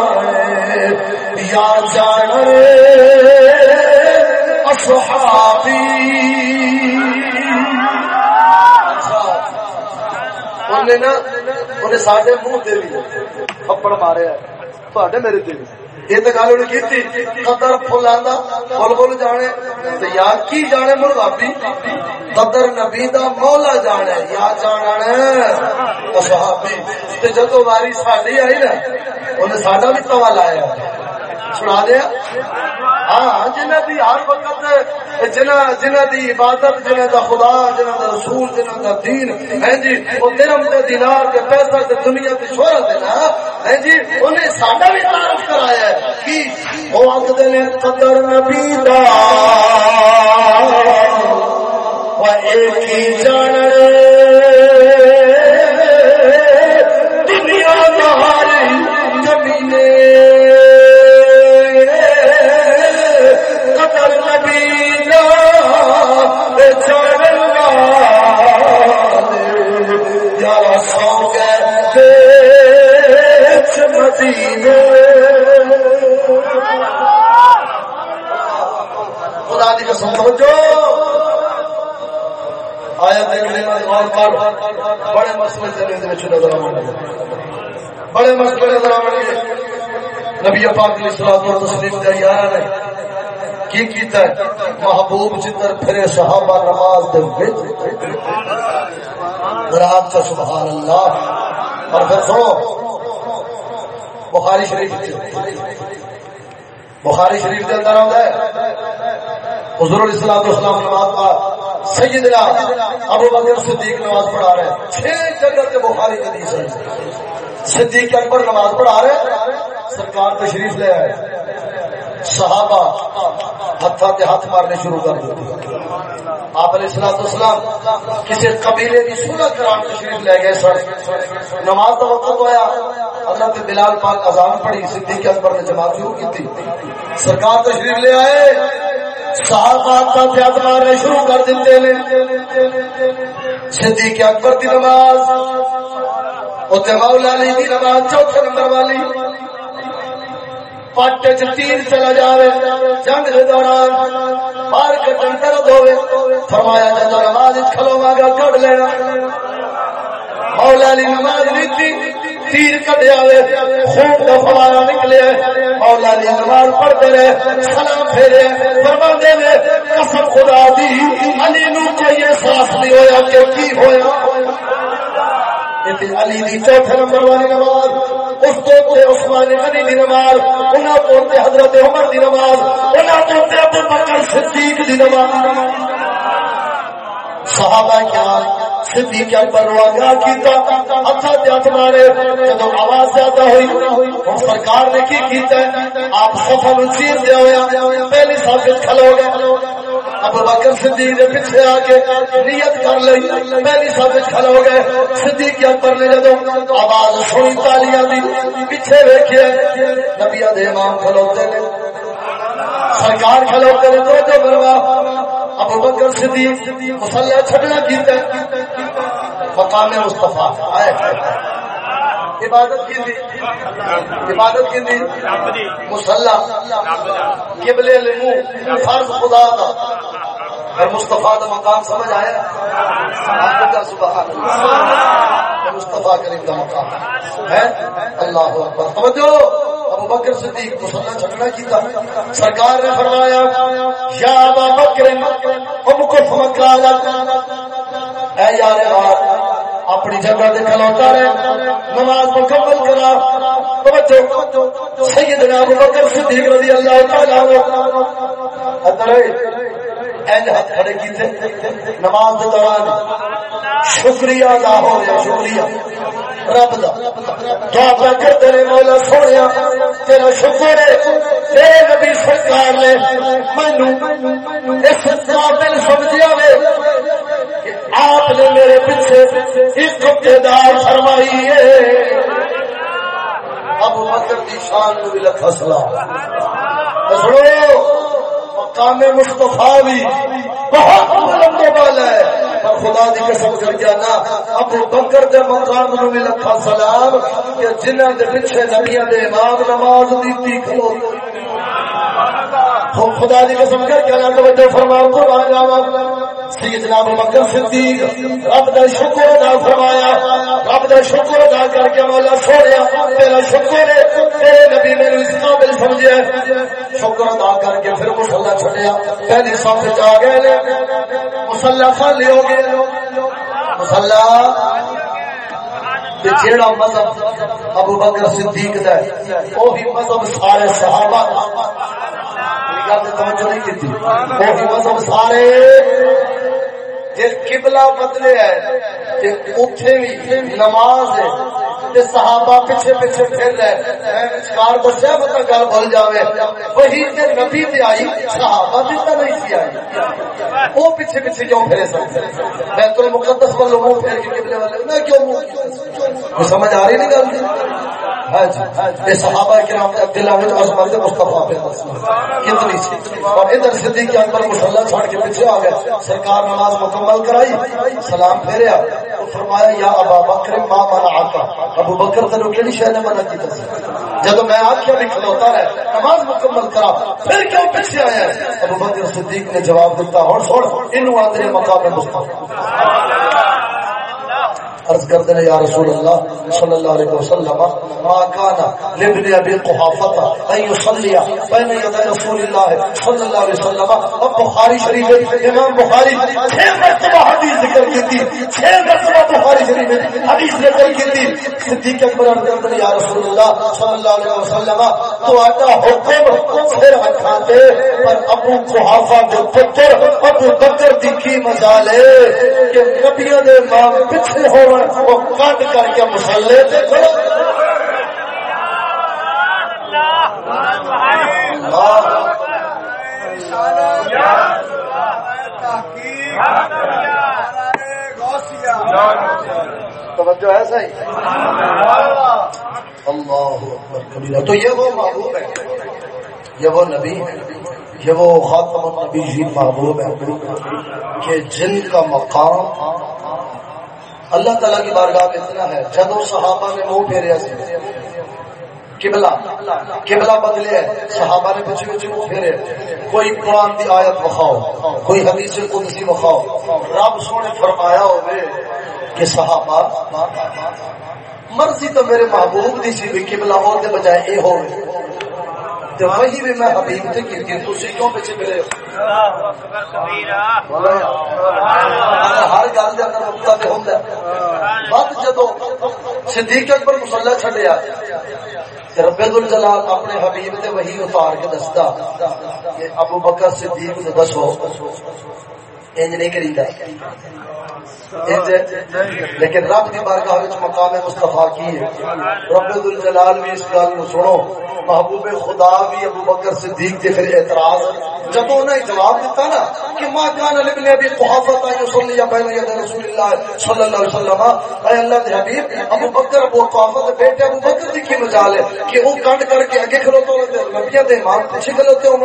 یا جانے، اصحابی انہیں نا انہیں ساڈے منہ دے بھی تھپڑ مارے تھوڑے میرے دل یہ تو گل انہیں کی قدر فل آتا بول بول جانے تو یا کی جانے مرغابی قدر نبی دا مولا جانے یا جانے صحابی تے جدو واری ساڈی آئی نا انہیں ساڈا بھی توا لایا سنا دیا ہاں جنہ دی ہر وقت جنہ جنہ دی عبادت، جنہ دا خدا، جنہ دا رسول، جنہ دا دین ہے جی وہ درم تے دینار تے پیسہ تے دنیا تے شہرت ہے نا ہے جی انہیں ساڈا بھی تعارف کرایا ہے۔ کہ وہ آکھدے نے، قدر نبی دا۔ وہ ایک ہی جانن دنیا مدینے خدا دی قسم سمجھو۔ آیا دیکھنے غور کر۔ بڑے مسئلے چلے دے وچ نظر آون بڑے مسئلے نظر آون نبی پاک علیہ الصلوۃ والتسلیم دے یار نے کی کیتا ہے؟ محبوب جدر پھرے صحابہ نماز دے وچ۔ رات سبحان اللہ۔ اور پھر سنو بخاری شریف بخاری شریف کے اندر آتا ہے. حضور الاسلام اسلام نماز کا سیدنا ابو بکر صدیق نماز پڑھا رہے ہیں. چھ جگہ کے بخاری حدیث ہے. صدیق اکبر نماز پڑھا رہے ہیں. سرکار تشریف لے آئے. صحابہ ہاتھوں کے ہاتھ مارنے شروع کر دیتے آپ علیہ السلام اسلام کسی قبیلے کی سنت کران تشریف لے گئے سر۔ نماز کا وقت ہوا حضرت بلال پاک اذان پڑھی، صدیق اکبر نے جماعت شروع کی۔ تھی سرکار تشریف لے آئے۔ صحابہ ہاتھ سے ہاتھ مارنے شروع کر دیتے ہیں۔ صدیق اکبر کی نماز اتنے مولا علی کی نماز چوتھے نمبر والی۔ پٹ تیر چلا جائے جنگ کے دوران مار کے درد ہوئے فرمایا جب نماز کھلوا گا کٹ لینا۔ مولا علی نماز نہیں تھی تیر کٹیا خون کا فوارا نکلے مولا علی نماز پڑھتے رہے، سلام پھیرے فرما دے قسم خدا دی، علی نو کوئی احساس نہیں ہویا کہ کی ہویا۔ علی دی چوتھے نمبر والی نماز۔ اس تو عثمان غنی دی نماز، انہاں تو حضرت عمر دی نماز، انہاں تو ابو بکر صدیق دی نماز۔ صحابہ کرام، صدیق اکبر رو آگاہ کیتا ہتھا تے ہاتھ مارے جدو آواز زیادہ ہوئی، ہن سرکار نے کی کیتا ہے؟ آپ صفا نو چیر دیا ہویا پہلی صف وچ کھلو گئے۔ ابو بکر صدیق نے پیچھے آ کے نیت کر لئی، پہلی صف وچ کھلو گئے۔ صدیق اکبر نے جدو آواز سنی تالیاں دی، پیچھے ویکھیا نبی دے امام کھلوتے نے۔ سرکار کھلوتے نے تو جو مروا ابو بکر صدیق مسلح چھڑنا کیتا مقام مصطفیٰ۔ آئے۔ عبادت کی تھی عبادت کی تھی مسلح، قبلے لمو فرض خدا کا اور مصطفیٰ کا مقام سمجھ آیا؟ مصطفیٰ کریم کا مقام۔ ہے اللہ اکبر۔ توجہ ابو بکر صدیق مسلح چھٹنا کیتا۔ سرکار نے فرمایا، یا ابا بکر ام کو فمکالا اے یار اپنی جگہ دے کھلوتا رہے، نماز مکمل کرا۔ توجہ، سیدنا ابو بکر صدیق رضی اللہ تعالی عنہ۔ ادھر ہاتھ کھڑے کیتے۔ نماز کے دوران شکریہ ادا ہو رہا، شکریہ۔ رب دا، دعا پہ کرتے رہے، مولا سونے تیرا شکر ہے۔ تیرے نبی سرکار نے مینو اس قابل سمجھا وے۔ آپ نے میرے پیچھے اس ابتدار فرمائی ہے۔ ابو بکر کی شان کو بھی لکھا سلام۔ سنو، مقام مصطفیٰ بھی بہت بلند والا ہے۔ پر خدا دی قسم کر کے نا ابو بکر دے مقام نو بھی لکھا سلام کہ جنہاں دے پیچھے نبیاں دے امام نماز دیتی کھلو خدا دی قسم کر کے نا توجہ فرماؤ قرآن آواز۔ سیدنا ابو بکر صدیق، رب دا شکر ادا فرمایا، رب دا شکر ادا کر کے مولا سوڑیا تیرا شکر ہے، تیرے نبی میرے اس قابل سمجھے۔ شکر ادا کر کے پھر مصلی چھٹیا پہلی صف وچ آ گئے مصلی خالی ہو گئے مصلی جیڑا مذہب ابو بکر صدیق دا ہے وہی مذہب سارے صحابہ گل توجہ نہیں وہی مذہب سارے قبلہ بدلے ہے بھی نماز ہے۔ صحابہ پیچھے پیچھے پھر رہے کار دسیا پتا گل بھول جائے وہی تے نبی تے آئی، صحابہ بھی تو نہیں سی آئی۔ وہ پیچھے پیچھے کیوں پھرے سن؟ بیت المقدس والوں منہ پھیر کے قبلے والے میں کیوں منہ سمجھ آ رہی نہیں گل؟ یہ صحابہ کرام پہ کتنی سی. اور ادھر صدیق اکبر چھوڑ کے پیچھے آ گئے. سرکار نماز مکمل کرائی. سلام پھیریا. فرمایا، یا ابا بکر، ما مانا آقا ابو بکر تنو کیڑی شے نے منع کیتا جب میں آکھیا بھی کھلوتا رہے، نماز مکمل کرا. پھر کیوں پیچھے آیا ابو بکر صدیق نے جواب دیتا، ہن سن اینو آندے مقام مصطفی. عرض کر دینا یا رسول اللہ صلی اللہ علیہ وسلم، ما کانا لبن ابی قحافتا ان یصلی بین ید رسول اللہ صلی اللہ علیہ وسلم۔ اب بخاری شریف امام بخاری چھ مرتبہ حدیث ذکر کی تھی۔ چھ مرتبہ بخاری شریف حدیث ذکر کی تھی۔ صدیق اکبر عرض کر دینا یا رسول اللہ صلی اللہ علیہ وسلم، تو آتا حکم پھر اٹھا پر ابو قحافہ جو پتر ابو بکر دی کی مزال کہ نبیوں دے ماں پچھے ہو وہ کٹ کر کے مسلے توجہ ہے صحیح؟ اللہ تو یہ وہ محبوب ہے۔ یہ وہ نبی ہے۔ یہ وہ خاتم النبی جی محبوب ہے۔ کہ جن کا مقام اللہ تعالیٰ کی بارگاہ میں اتنا ہے جدو صحابہ نے منہ پھیریا سی قبلہ قبلہ بدلے ہے صحابہ نے پچھے پچھے منہ پھیرے۔ کوئی قرآن کی آیت بخاؤ کوئی حدیث قدسی بخاؤ رب سونے فرمایا ہوئے کہ صحابہ، مرضی تو میرے محبوب دی سی بھی قبلہ ہو بجائے اے ہو وہی بھی میں حبیب کیوں پیچھے ہر گل اندر جدو صدیق اکبر رب الجلال اپنے حبیب سے وہی اتار کے دستا کہ ابو بکر صدیق دسو انج نہیں کری لیکن رب کی بارگاہ وچ مقام مصطفیٰ کی ہے۔ رب الجلال بھی اس گل کو سنو۔ محبوب خدا بھی ابو بکر صدیق کے پھر اعتراض۔ جب انہوں نے جواب دیتا نا کہ ماں کان ابن ابی قحافہ یصلی بین ید رسول اللہ صلی اللہ علیہ وسلم، اے اللہ کے حبیب، ابو بکر، ابو قحافہ دے بیٹے ابو بکر دی کی مجال ہے؟ کہ وہ کنڈ کر کے اگے کھلوتے ہوتے نبیوں دے امام پیچھے کھلوتے ہوں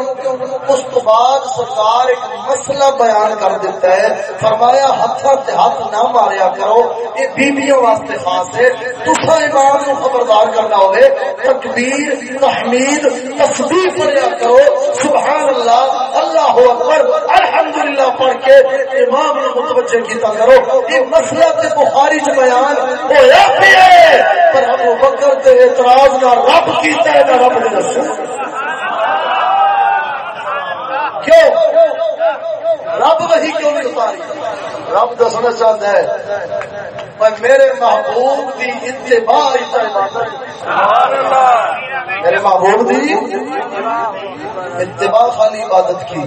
اس تو بعد سرکار ایک مسئلہ بیان کر دیتا ہے۔ فرمایا ہتھاں تے ہاتھ نہ ماریا کرو یہ بیبیوں واسطے خاص ہے۔ تسا امام نو خبردار کرنا ہوے تکبیر، تحمید، تسبیح پڑھیا کرو۔ سبحان اللہ اللہ اکبر، الحمدللہ پڑھ کے امام نو متوجہ کیتا کرو۔ یہ مسئلہ تے بخاری چ بیان ہویا پیا پر ابو بکر تے اعتراض نہ رب کیتا ہے نہ رب دے رسول۔ کیوں؟ رب وہی کیوں نہیں اتاری رب دسنا چاہتا ہے پر میرے محبوب کی اتباع میرے محبوب دی اتباع خالی عبادت کی۔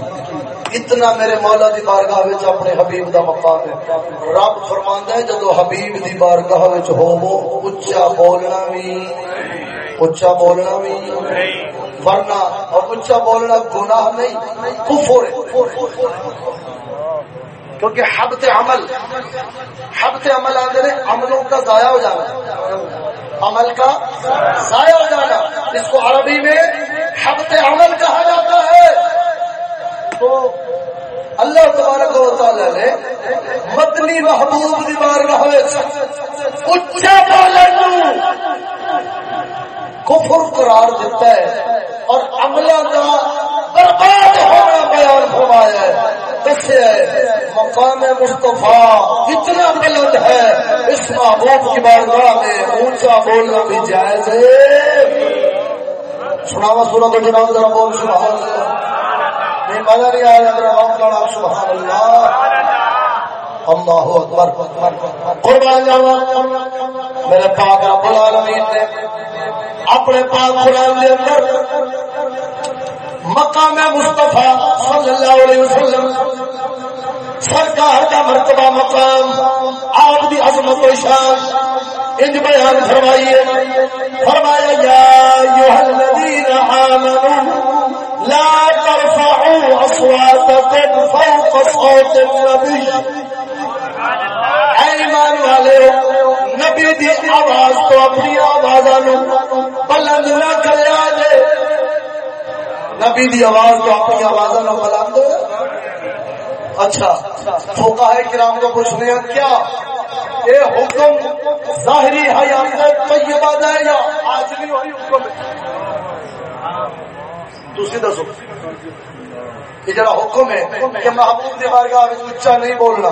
اتنا میرے مولا دی بارگاہ وچ اپنے حبیب دا مقام ہے۔ رب فرماندا ہے، جدو حبیب دی بارگاہ وچ ہوو اونچا بولنا بھی اونچا بولنا بھی ورنہ اور اونچا بولنا گناہ نہیں، کفر ہے۔ کیونکہ حبت عمل حبت عمل آتے ہیں، عملوں کا ضائع ہو جانا۔ عمل کا ضائع ہو جانا۔ اس کو عربی میں حبت عمل کہا جاتا ہے۔ تو اللہ تبارک و تعالی نے مدنی محبوب دیوار رہے اچھا بولن کفر قرار دیتا ہے۔ اور عملہ کا برباد ہونا بیان فرمایا ہے۔ مقام مصطفیٰ اتنا بلند ہے۔ اس محبوب کی بارگاہ میں اونچا بولنا بھی جائز ہے۔ سناوا سنا تو جناب ذرا بول، سبحان اللہ۔ نہیں مزہ نہیں آیا، ذرا بہت بڑا سبحان اللہ۔ اللہ اکبر۔ قربان جاوا میرے پاک رب العالمین نے اپنے پاک قرآن کے اندر مقام مصطفیٰ صلی اللہ علیہ وسلم۔ سرکار کا مرتبہ مقام، آپ کی عظمت و شان۔ انج بیان فرمائیے، فرمایا، یا ایھا الذین آمنوا لا ترفعوا اصواتکم فوق صوت النبي النبی۔ اے ایمان والے نبی دی آواز تو اپنی آوازاں بلند نہ کریا جے نبی دی آواز تو اپنی آواز بلند۔ اچھا فوکا ہے کرام کو پوچھنے ہیں، کیا اے حکم ظاہری حیات طیبہ ہے یا آج بھی وہی حکم ہے؟ دوسری دسو۔ جڑا حکم ہے کہ محبوب دی بارگاہ وچ اونچا نہیں بولنا۔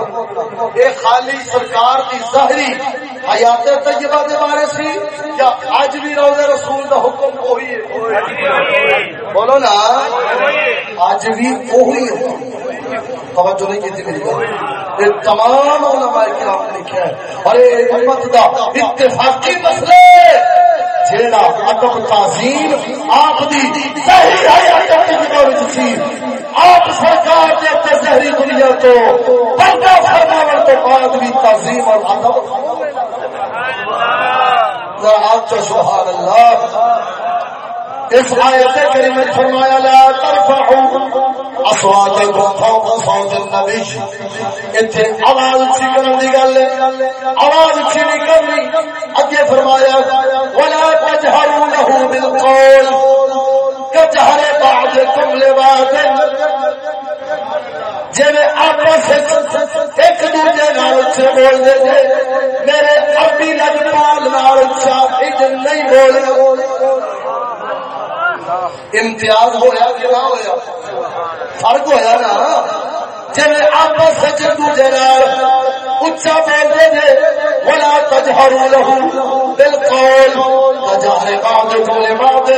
اے خالی سرکار دی ظاہری حیات طیبہ دے بارے سی یا اج بھی روزہ رسول دا حکم وہی ہے؟ بولو نا۔ اج بھی وہی ہے۔ توجہ نہیں کی میری گل۔ یہ تمام علماء کرام نے لکھا ہے۔ اور یہ امت دا اتفاقی مسئلہ جیڑا ادب تعظیم آپ دی صحیح حیات طیبہ وچ سی۔ آپ سرکار کے زہری دنیا کو پردہ فرماور تو بعد بھی تعظیم اور ادب آپ تو سبحان اللہ۔ اس آیت کریمہ فرمایا، لا ترفعوا اصواتکم فوق صوت النبی. ایتھے آواز اچھی کرن دی گل ہے، آواز اچھی نہیں کرنی۔ اگے فرمایا، ولا تجهروا له بالقول کچہرے بعد تم لباس جی آپس ایک دوجے نال اچھے میرے ابھی لجپال نال اچھا نہیں بول امتیاز ہویا کہ نہ ہویا فرق ہویا نا؟ جی آپس دوجے نال اچھا بول دے جے ولا تجهروا له بالقول تجهر بعضكم لبعض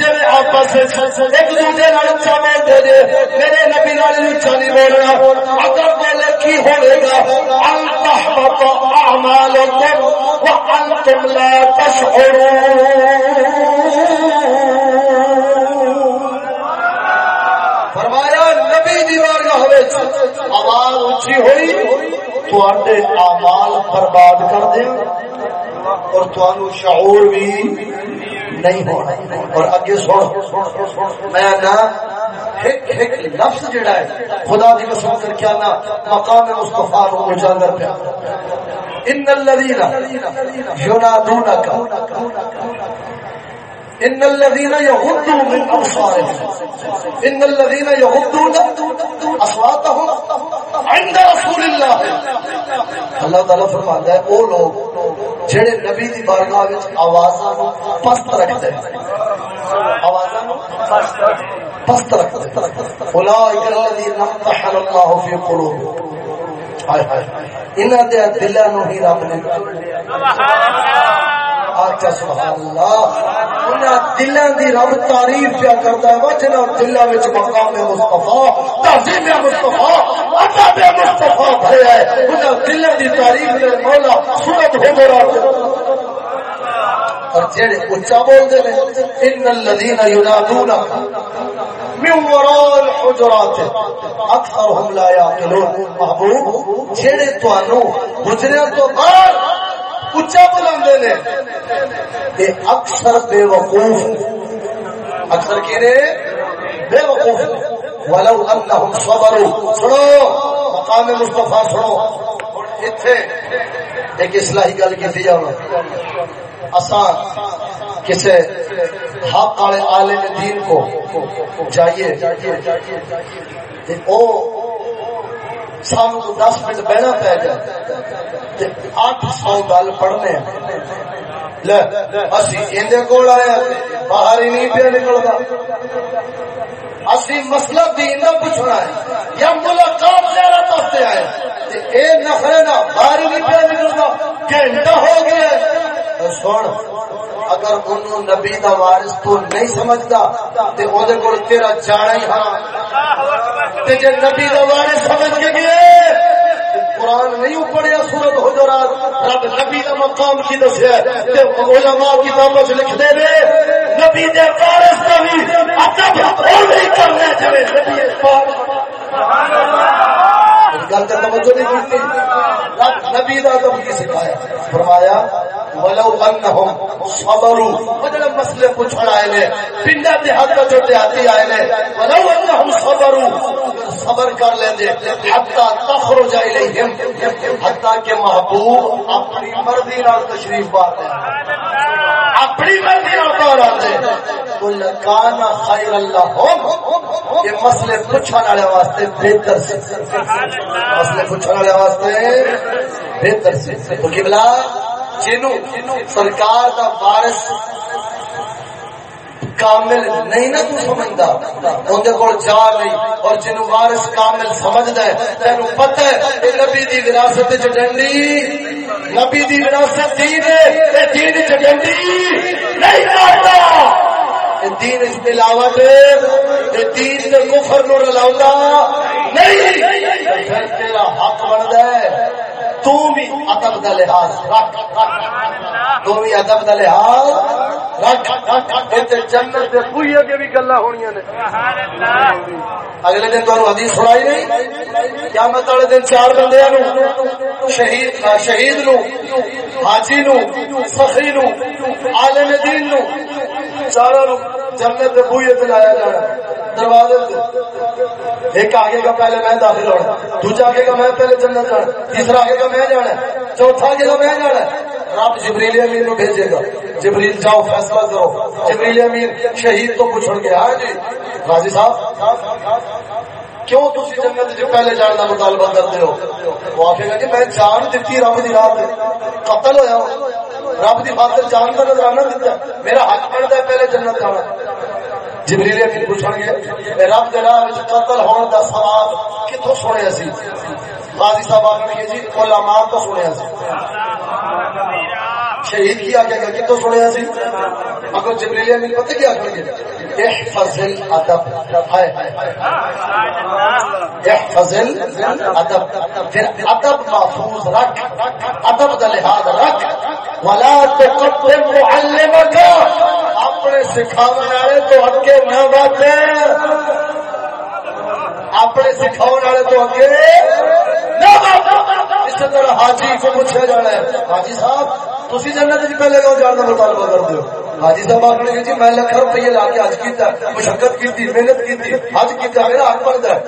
جے آپس ایک دوسرے نال اچھا بول دے جے میرے نبی نال اچھا نہیں بولنا۔ اگر بولے کی ہوے گا؟ ان تحبط اعمالكم وانتم لا تشعرون۔ آواز اونچی ہوئی، تواڈے اعمال برباد کر دیں اور تانوں شعور بھی نہیں ہونا۔ اور اگے سن، میں نہ لفظ جڑا ہے، خدا دی قسم کر کے نا مقام مصطفی کو اجاگر پیا۔ ان الذين ينادونك ان الذين يغضوا من ابصارهم ان الذين يغضون اصواتهم عند رسول الله. اللہ تعالی فرماتا ہے، او لوگ، جڑے نبی دی بارگاہ وچ آوازاں نو پست رکھتے ہیں۔ آوازاں نو پست رکھتے ہیں۔ اولئک الذين امتحن الله في قلوبهم ہائے ہائے، انہاں دے دلاں نو ہی رب نے۔ سبحان اللہ آچا سبحان اللہ۔ انہاں دلاں دی رب تعریف کیا کرتا ہے وجنا دلاں وچ مقام مصطفی۔ تعظیم مصطفی، ادب مصطفی بھریا ہے۔ انہاں دلاں دی تعریف دے مولا سورت ہو گیا اور جڑے اونچا بول دے ان الذين ينادون من وراء الحجرات، اکثرهم لا يعقلون محبوب جڑے توانو حجریاں تو باہر اچا بلا نے۔ اکثر بے وقوف۔ اکثر کی نے بے وقوف۔ ولو انہم صبروا۔ سنو، مقام مصطفیٰ سنو۔ اتھے ایک اصلاحی گل کی تھی جاؤ اساں کسے حق والے عالم دین کو جائیے۔ او سانو تو دس منٹ بہنا پی جائے۔ اٹھ سو گل پڑھنے اندر کول آیا، باہر ہی نہیں پیا نکلتا۔ اسی مسئلہ دین کا پوچھنا ہے، یا ملاقات اے باہر ہی نہیں نکلتا۔ گھنٹہ ہو گیا سن، اگر انہوں نبی دا وارث تو نہیں سمجھتا، تے او دے کول تیرا جانا ہی حرام تے جے نبی دا وارث سمجھ کے گئے قرآن نہیں پڑھیا سورت ہو جو رب نبی کا مقام کی دسیا علماء کتابوں سے لکھتے رہے نبی دے وارث بھی ادب نہیں کرنا نبی پاک سبحان اللہ۔ گل تے توجہ نہیں کی نبی دا ادب کی سکھایا فرمایا، ولو انہم صبروا۔ مطلب مسئلے پوچھن آئے نے، پنڈا دیہات کا جو دیہاتی آئے نے، ولو انہم صبروا۔ صبر کر لیندے حتی تخرج الیہم حتی کہ محبوب اپنی مرضی نال تشریف پاتے اپنی مرضی نال باہر آتے کل کان خیر اللہ ہو یہ مسئلے پوچھن والے واسطے بہتر سے مسئلے پوچھن والے واسطے، بہتر سے۔ تو قبلہ جنوں سرکار دا وارث کامل نہیں نا تو سمجھتا۔ اندر کو جا نہیں، اور جنوں وارث کامل سمجھدا ہے۔ تینوں پتہ ہے کہ نبی دی وراثت وچ ڈنڈی۔ نبی دی وراثت دین ہے، اے دین وچ ڈنڈی۔ نہیں مارتا دین اس ملاوٹ دین دے کفر نو رلاوندا نہیں پھر تیرا حق بندا ہے۔ تو بھی ادب لحاظ رکھ تو بھی ادب لحاظ رکھ جنت بھی ہونی اگلے دن تمہیں حدیث سنائی نہیں؟ کیا مت والے دن چار بندے شہید شہید نو حاجی نو سخی نو عالم دین نو چاروں جنت کے بوئے لایا جانا دروازے ایک آگے کا پہلے میں داخل ہونا، دوجا آگے کا میں پہلے جنت جانا، تیسرا آگے کا میں جانا چوتھا آگے کا میں جانا رب جبریل نو بھیجے گا۔ جبریل جاؤ، فیصلہ کرو۔ جبریل شہید تو پوچھ گیا۔ ہاں جی غازی صاحب، کیوں جنت جو پہلے جان کا مطالبہ کرتے ہو؟ وہ آخے گا کہ میں جان دیتی رب کی رات قتل ہوا رب کی خاطر جان کا نظرانہ دیتا میرا حق بنتا ہے، پہلے جنت جانا جبریل امین پوچھن گے رب دے راہ وچ قتل ہون دا ثواب کتھوں سنیا سی؟ غازی صاحب آخر جی علماء تو سنیا سی۔ اچھا، شہید کیا گیا کہ کتوں سنیا سی؟ اگر جبریل امین پتہ کیا کر؟ گے احفظ الادب ہائے احفظ الادب پھر ادب محفوظ رکھ، ادب کا لحاظ رکھ۔ ولا تقدم معلمك اپنے سکھاون والے تو اگے نہ بات اپنے سکھاؤ والے تو اگے اسی طرح حاجی کو پوچھا جانا ہے، حاجی صاحب تسی جنت پہلے کیوں جان کا مطالبہ کرتے ہو۔ حاجی صاحب آخر جی میں لکھ روپیے لا کے حج کیا مشقت کی محنت کی حج کیا میرا حق بنتا ہے۔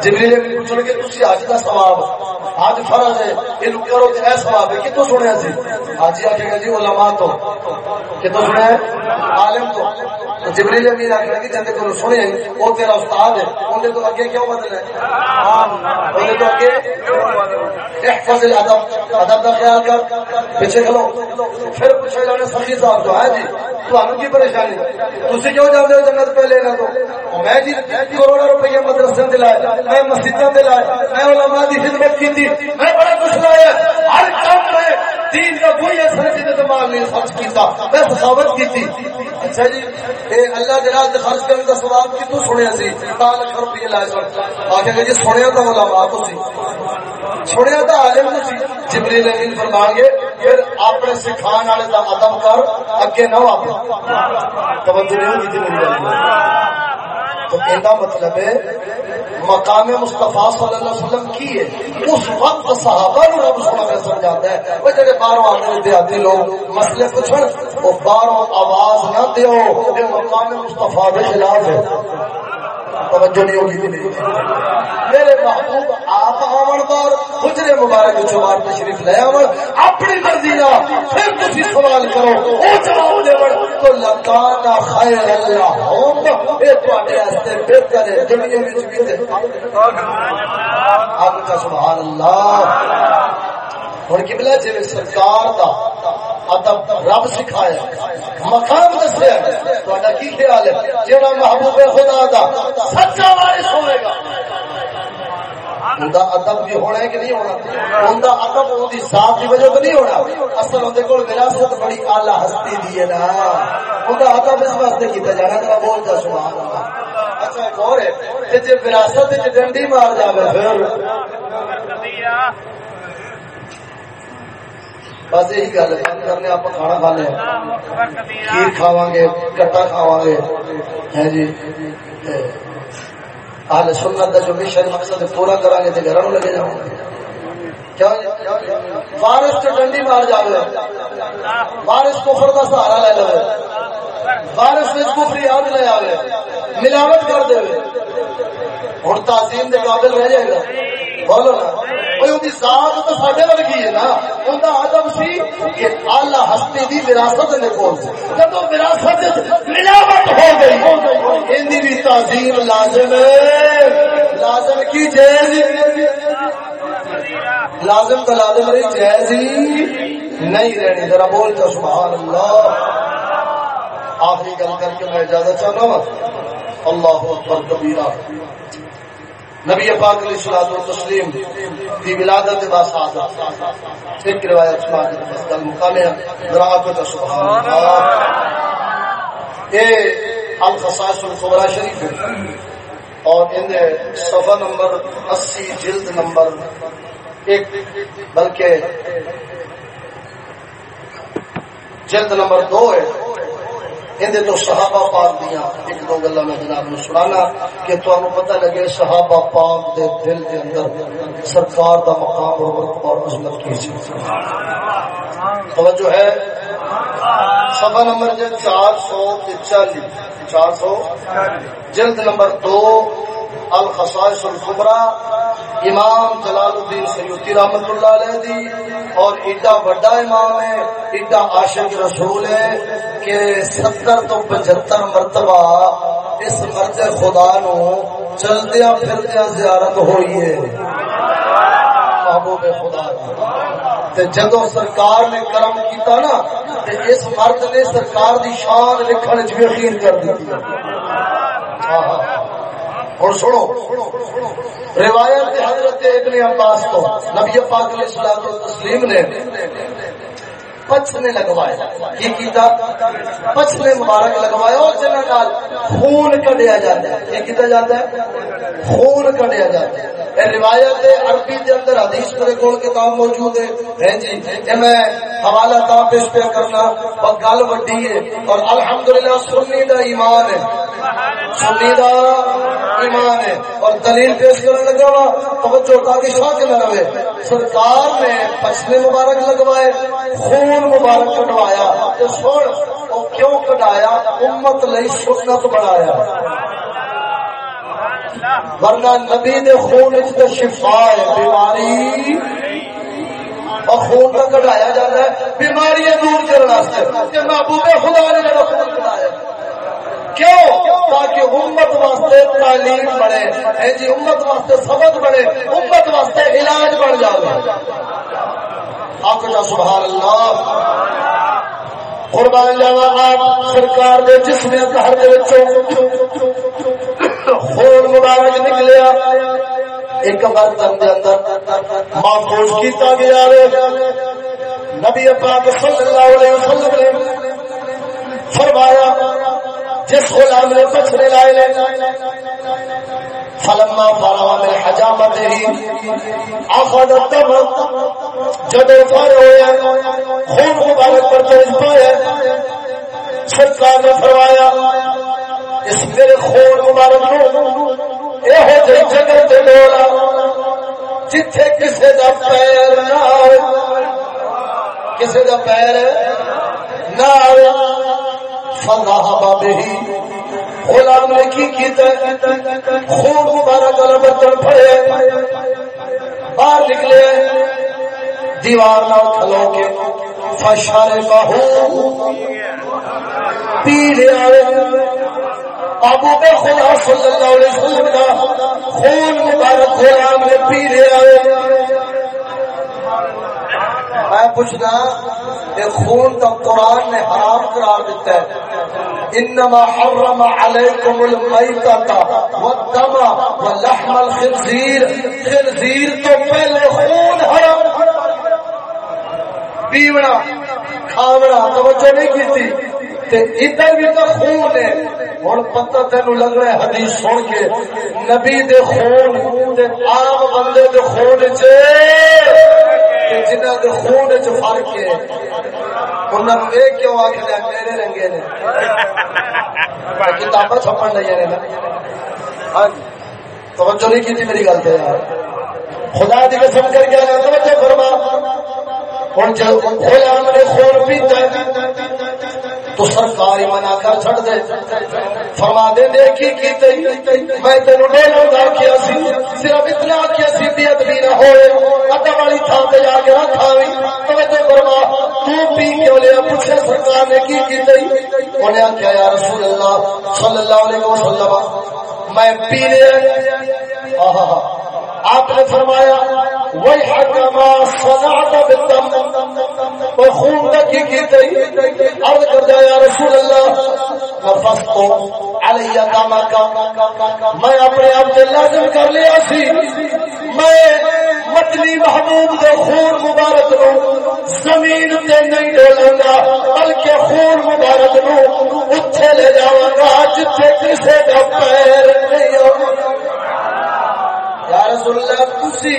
جبریل پوچھ لگے تھی حج کا سواب حج فرض ہے یہ کرو تو یہ سواب ہے کتوں سنیا سی؟ حاجی آخے گا جی علماء تو۔ کتوں سنیا ہے؟ عالم تو۔ جبریل امین آخر کہ جی، جن کو سنیا وہ تیرا استاد ہے اندر تو اگے کیوں بدل ہے تو اگے احفظ الادب، ادب کا خیال کر، پیچھے کھلو۔ پھر پوچھا جانا سخی صاحب تو ہے جی تمہیں کی پریشانی؟ تھی کیوں جانے ہو جنت پہ لے تو؟ میں جی کروڑوں روپیہ مدرسے دلائے میں مسجد دلائے میں علماء کی خدمت کی تھی میں بڑا کچھ لایا ہر کام میں دین کا کوئی اثر جی دماغ نہیں خرچ کیتا، میں سخاوت کی تھی اچھا جی اے اللہ راہ خرچ سنیا سی؟ جی سنیا تو علماء تو سی۔ سنیا تو عالم تو سی۔ جبریل امین فرمان گے، پھر اپنے سکھان والے کا ادب کر، اگے نہ توجہ نہیں تو کہنا مطلب ہے، مقام مصطفیٰ صلی اللہ علیہ وسلم کی ہے۔ اس وقت صحابہ نو رب سونا میں سمجھاتا ہے۔ وہ جڑے باہروں آتے دیہاتی لوگ۔ مسئلے پوچھن، وہ باہروں آواز نہ دیو، یہ مقام مصطفیٰ کے خلاف ہے۔ توجہ نہیں ہوگی میرے محبوب آپ آمن بار مبارک چوار تشریف لے آمن۔ اپنی مرضی نہ، پھر تسی سوال کرو۔ او جواب دے تو لکانا خیر اللہ ہوم؟ اے تواڈے واسطے بہتر ہے، دنیا وچ بھی تے۔ آپ کا سبحان اللہ۔ ہوں کبلا جی سرکار کا ادب رب سکھایا، مقام دسیا کی خیال ہے؟ جہاں محبوب خدا دا سچا وارث ہوئے گا۔ ادب بھی ہونا ہے کہ نہیں ہونا؟ ان کا ادب وہ ذات کی وجہ تو نہیں ہونا۔ اصل اندر کو وراثت بڑی آلہ ہستی دی ہے نا۔ ان کا ادب اس واسطے کیا جانا تو بولتا، سبحان اللہ۔ اچھا ایک اور ہے جی وراثت ڈنڈی مار جائے پھر؟ بس یہی گل کرنے آپ کھانا کھا لیں کھیر کھاوا گے کٹا کھاوا گے ہے جی آل سنت کا جو مشن مقصد پورا کرا گے۔ تو گھر لگے جاؤ بارش تو ڈنڈی مار جائے بارش کفر کا سہارا لے لو بارش میں کفری یاد لے آئے ملاوٹ کر دے۔ ہوں تعظیم کے قابل رہ جائے گا۔ بولو نا۔ ذات تو ورگی ہے نا سی کہ ہستی دی وراثت نے کول سی وراثت ملاوٹ ہو گئی بھی تعظیم لازم ہے لازم کی جائز لازم تو لازم رہی جائز ہی نہیں رہنی ذرا بول تو سبحان اللہ آخری گل کر کے میں اجازت چاہتا ہوں اللہ اکبر کبیرہ نبی پاک علیہ الصلوۃ والتسلیم دی ولادت با ساتھ ایک روایت سنا کے بس گل ہے. تو سبحان اللہ. اے الخصائص الکبرى شریف ہے. اور ان صفحہ نمبر 80 جلد نمبر ایک، بلکہ جلد نمبر دو ہے. اندر تو صحابہ پاک دیا ایک دو گلا میں جناب نے سنانا کہ تمہیں پتہ لگے صحابہ پاک دے دل دے اندر سرکار دا مقام اور اور عظمت کی سی توجہ ہے سفا نمبر جو چار سو چالیس چار سو جلد نمبر دو الخصائص الخبرا امام جلال الدین سیوتی رحمت اللہ علیہ دی، اور ایڈا بڑا امام ہے، ایڈا عاشق رسول ہے کہ ستر تو پچہتر مرتبہ اس مرد خدا نو چلدیا پھردیا زیارت ہوئی ہے۔ محبوب خدا تے جدو سرکار نے کرم کیتا نا، تے اس مرد نے سرکار دی شان لکھن چ یقین کر دیتی ہاں ہاں اور سنو۔ روایت حضرت ابن عباس کو نبی پاک علیہ السلام تسلیم نے پچھنے لگوایا کی کیتا پچھنے مبارک لگوایا اور جنہ نال خون کڈیا جاتا ہے۔ یہ کیتا جاتا ہے؟ خون کڈیا جاتا ہے۔ اے روایت عربی دے اندر حدیث میرے کول کتاب موجود ہے۔ ہیں جی کہ میں حوالہ تا پیش پہ کرنا اور گل وڈی ہے۔ اور الحمدللہ سنی دا ایمان ہے۔ سنی دا ایمان ہے۔ اور دلیل پیش کرنے لگا وا، توجہ تاکہ شک نہ رہے۔ سرکار نے پچھلے مبارک لگوائے، خون مبارک کٹوایا تو سن، وہ کیوں کٹایا امت لئی سنت بنایا۔ ورنہ نبی دے خون تے شفا ہے، بیماری۔ اور خون کا کٹایا جاتا ہے بیماریاں دور کرنے محبوب خدا نے جڑا خون کٹایا کیوں؟ تاکہ امت واسطے تعلیم بڑھے۔ جی امت واسطے سبق بڑھے۔ امت واسطے علاج بڑھ جائے آپ سبحان اللہ قربان جاوا آپ سرکار دے جسم گھر دے خون مبارک نکلیا۔ ایک برتن دے اندر محفوظ کیتا گیا نبی پاک صلی اللہ علیہ وسلم نے فرمایا، جس غلام نے بچنے لائے لے فلما فروا من حجامته اخذ الدم جب فار ہویا خون مبارک پر تیز پایا، سرکار نے فرمایا، اس میرے خون مبارک نو اے ہو جی جگہ تے ڈولا جتھے کسے دا پیر نہ آئے کسے دا پیر نہ آئے فذهب به غلام نے کی کیتا خون مبارک اور برتن پھڑے، باہر نکلے، دیوار نہ کھلو کے فشار بہو پی لیا ابو بے خدا صلی اللہ علیہ وسلم کا خون مبارک غلام نے پی لیا میں پوچھنا، یہ خون کا قرآن نے حرام قرار دیتا ہے۔ انما حرم عليكم الميتة والدم ولحم الخنزير. خنزیر تو پہلے خون حرام. پیونا. کھاونا توجہ نہیں کی تھی. ادھر بھی تو خون ہے ہوں پتہ تین لگ رہا ہے حدیث سن کے۔ نبی دے خون عام بندے دے خون چ جنہ خون چ فرق ہے۔ انہوں کیوں میرے رنگے نے؟ کتاباں چھپن نے ہاں جی۔ توجہ نہیں کی میری گل سے خدا دی قسم کر کے توجہ فرما۔ جب خون پیتا۔ تو سرکاری منا کر چھڑ دے۔ فرما دے دے کی میں تینوں ڈولوں کیا سی، صرف اتنا کیا سی دیت بھی نہ ہوئے۔ ادب والی تھان تے جا کے رکھا وی توجہ فرما، تو پی پوچھے، سرکار نے کی انہیں یا رسول اللہ صلی اللہ علیہ وسلم، میں پی آپ نے فرمایا وہ خون کا کی کی عرض کر دیا یا رسول اللہ نفستو علی کاما کا میں اپنے آپ سے لازم کر لیا سی۔ میں مدنی محبوب دے خون مبارک نو زمین تے نہیں ڈولوں گا، بلکہ خون مبارک نو اتھے لے جاواں گا، جتھے کسے دا پیر نہیں ہوگا۔ یا رسول اللہ، تسی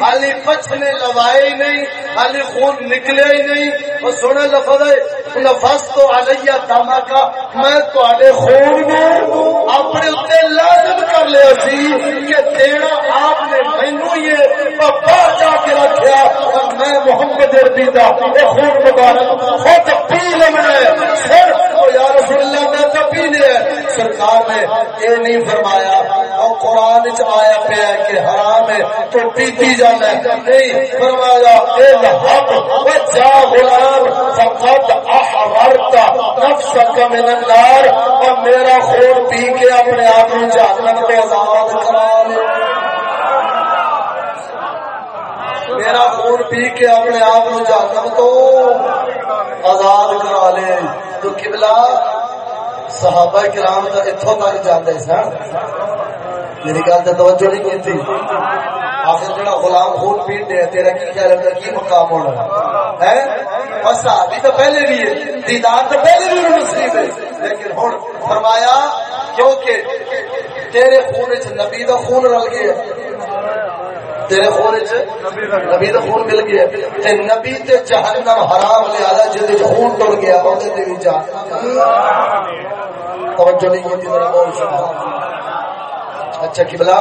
حالی پچھنے لوائے ہی نہیں حالی خون نکلے ہی نہیں۔ وہ سونے لفظ ہے نفس تو علیہ داما کا میں تواڈے خون کو اپنے اوتے لازم کر لیا سی کہ دینا آپ نے مینوں یہ پپا جا کے رکھیا اور میں محمد عربی دا خون مبارک، خود پی لمنا ہے سر یا رسول اللہ میں تو پی لیا سرکار نے یہ نہیں فرمایا اور قرآن چ آیا پیا کہ حرام ہے تو پیتی جانا ہے۔ نہیں فرمایا، اے لحب وجا غلام فقط احررت نفسك من النار، اور میرا خون پی کے اپنے آپ کو جہنم تو آزاد کرا لے۔ میرا خون پی کے اپنے آپ کو جہنم تو آزاد کرا لے۔ تو قبلہ صحابہ کرام تو اتوں تک جاتے سن۔ میری گل تو توجہ نہیں کی آخر جڑا غلام خون پیٹ دے، تیرا کی خیال ہے؟ کی مقام ہونا؟ ہے؟ اور صحابی تو پہلے بھی ہے، دیدار تو پہلے بھی نصیب ہے۔ لیکن ہوں فرمایا، کیونکہ تیرے خون چ نبی دا خون رل گیا۔ تیرے خون چ نبی دا خون مل گیا تے نبی تے جہنم حرام لے لیا جے خون ٹر گیا اودے تے بھی جا توجہ نہیں کی ذرا بول سبحان اچھا قبلہ۔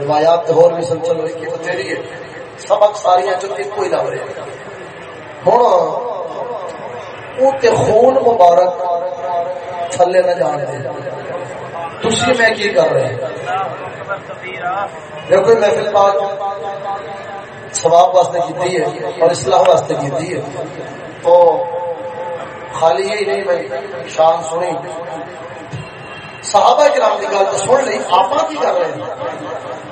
روایات تو اور بھی سلسل ہوئی کہ بتھیری ہے۔ سبق ساری جو ایک ہی لگ رہے ہوں وہ خون مبارک۔ تھلے نہ جان دے تھی میں کی کر رہے ہیں؟ دیکھو محفل پاک سواب واسطے کی ہے، اور اصلاح واسطے کی ہے۔ تو خالی یہی نہیں بھائی، شان سنی صحابہ کرام کی گل تو سن لی آپ کی کر رہے ہیں؟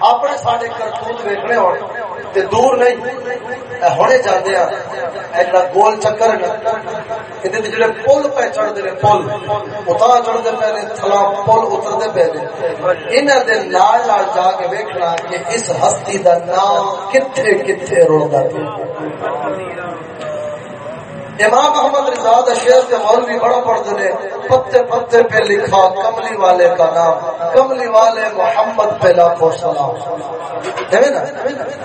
اپنے سارے کرتوت ویکنے ہونے دور نہیں۔ ہونے چاہتے ہیں گول چکر جڑے پل پہ چڑھتے ہیں پل اتنا چڑھتے پے نے، تھلا پل اترتے پے نے۔ انہوں نے نال نال جا کے ویکنا کہ اس ہستی کا نام کتنے کتنے رڑتا پہ امام محمد رضا شیر کے مولوی بڑا پڑھتے ہیں پتے پتے پہ لکھا، کملی والے کا نام، کملی والے محمد پہ لاکھو سلام۔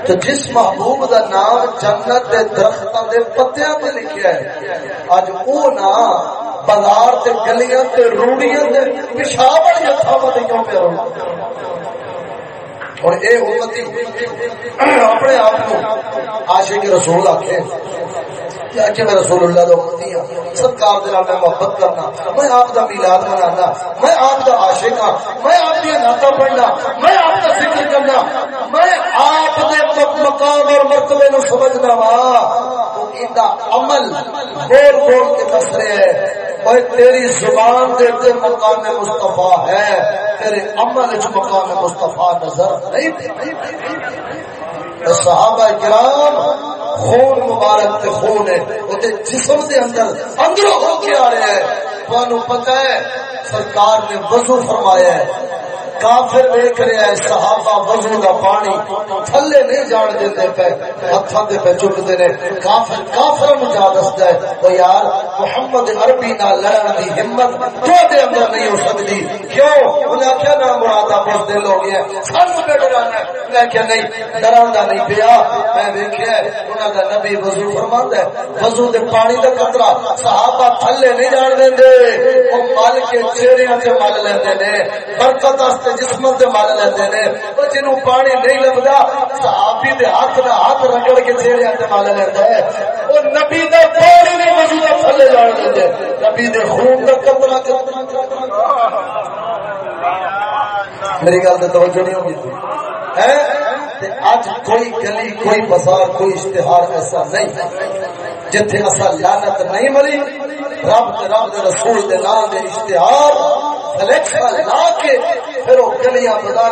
تو جس محبوب دا نام جنت دے درختوں دے پتیاں پہ لکھیا ہے اج او نام بازار تے گلیاں تے روڑیاں تے پیشاب والی تھاواں تے کیوں پہ رونا اور اے امتی، اپنے آپ کو عاشق رسول آکھے۔ کہ میں رسول اللہ امتی سرکار دے میں محبت کرنا، میں آپ میلاد منانا، میں آپ عاشق ہاں میں آپ پڑھنا، میں آپ ذکر کرنا۔ میں آپ مقام اور مرتبے نو سمجھنا وا۔ تو عمل بول بول کے دس رہے اور تیری زبان دے تے مقام مصطفیٰ ہے۔ تیرے عمل چ مقام مصطفیٰ نظر نہیں صحابہ کرام خون مبارک تے خون ہے، وہ جسم دے اندر اندروں ہو کے آ رہے ہیں۔ تمہیں پتہ ہے، سرکار نے وضو فرمایا ہے۔ کافر دیکھ رہا ہے، صحابہ وضو کا پانی تھلے نہیں جان دے پہ ہاتھوں دے پہ چکتے نے۔ کافر کافر جا دستا ہے تو یار، محمد عربی نہ لڑن دی ہمت تو دے اندر نہیں ہو سکتی کیوں؟ انہیں آخیا نہ مراد بہت دل ہو گیا سانو پہ ڈرانا میں کیا نہیں ڈرانا نہیں پیا۔ میں دیکھا انہوں کا نبی وضو فرما ہے۔ وضو دے پانی کا قطرہ صحابہ تھلے نہیں جان دے وہ مل کے چہرے سے مل لیندے نے۔ برکت جسم سے مل لیتے ہیں جنو پانی نہیں لگتا صحابی دے ہاتھ نہ ہاتھ رگڑ کے چہرے سے مل لیتا ہے وہ نبی دے پانی نہیں موجود تھلے جان دیتے نبی دے خون کا قطرہ میری گل تو توجہ نہیں ہوگی۔ اج کوئی گلی، کوئی بازار، کوئی اشتہار ایسا نہیں۔ جتھے اصا لانت نہیں مری رب رب رسول دے نام دے اشتہار سلیکشن لا کے پھر وہ گلیاں بازار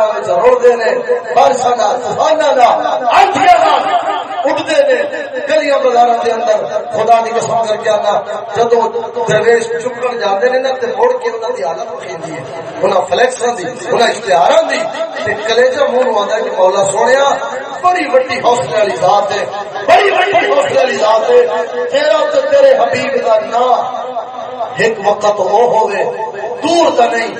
گلیاں بازار اندر خدا کی قسم کر کے آنا جدو درویش چکن جاتے نا مڑ کے انہوں کی حالت کھینچی ہے انہیں اشتہار کی کلیجا منہ آتا کہ مولا سونے بڑی بڑی حوصلے والی ذات ہے بڑی بڑی حوصلے والی ذات ہے تیرا تو تیرے حبیب کا نام ایک وقت وہ ہوئے دور کا نہیں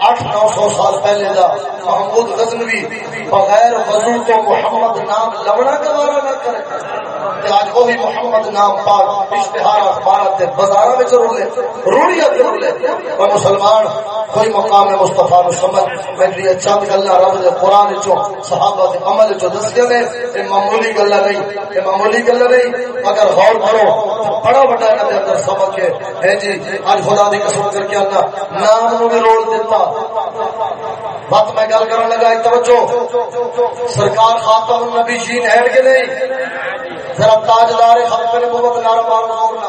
اٹھ نو سو سال پہلے دا محمود غزنوی بغیر وضو تو محمد نام لبنا گوارا نہ کرے آج وہ بھی محمد نام پاک، اشتہار اخبارات بازار میں ضرور لے، روڑیاں ضرور لے۔ اور مسلمان کوئی مقام مصطفیٰ نو سمجھ میں جی چند گلا رب دے قرآن چو صحابہ دے عمل چو دسیا نے۔ یہ معمولی گلا نہیں، یہ معمولی گلا نہیں۔ اگر غور کرو، بڑا بڑا انہوں اندر سبق ہے۔ جی آج خدا دی قسم کر کے اللہ نام نو بھی روڑ دیتا۔ بات میں گل کرنے لگا ایک توجہ۔ سرکار خاتم النبی جین ہے کہ نہیں؟ ذرا تاجدار ختم نبوت نار مارنا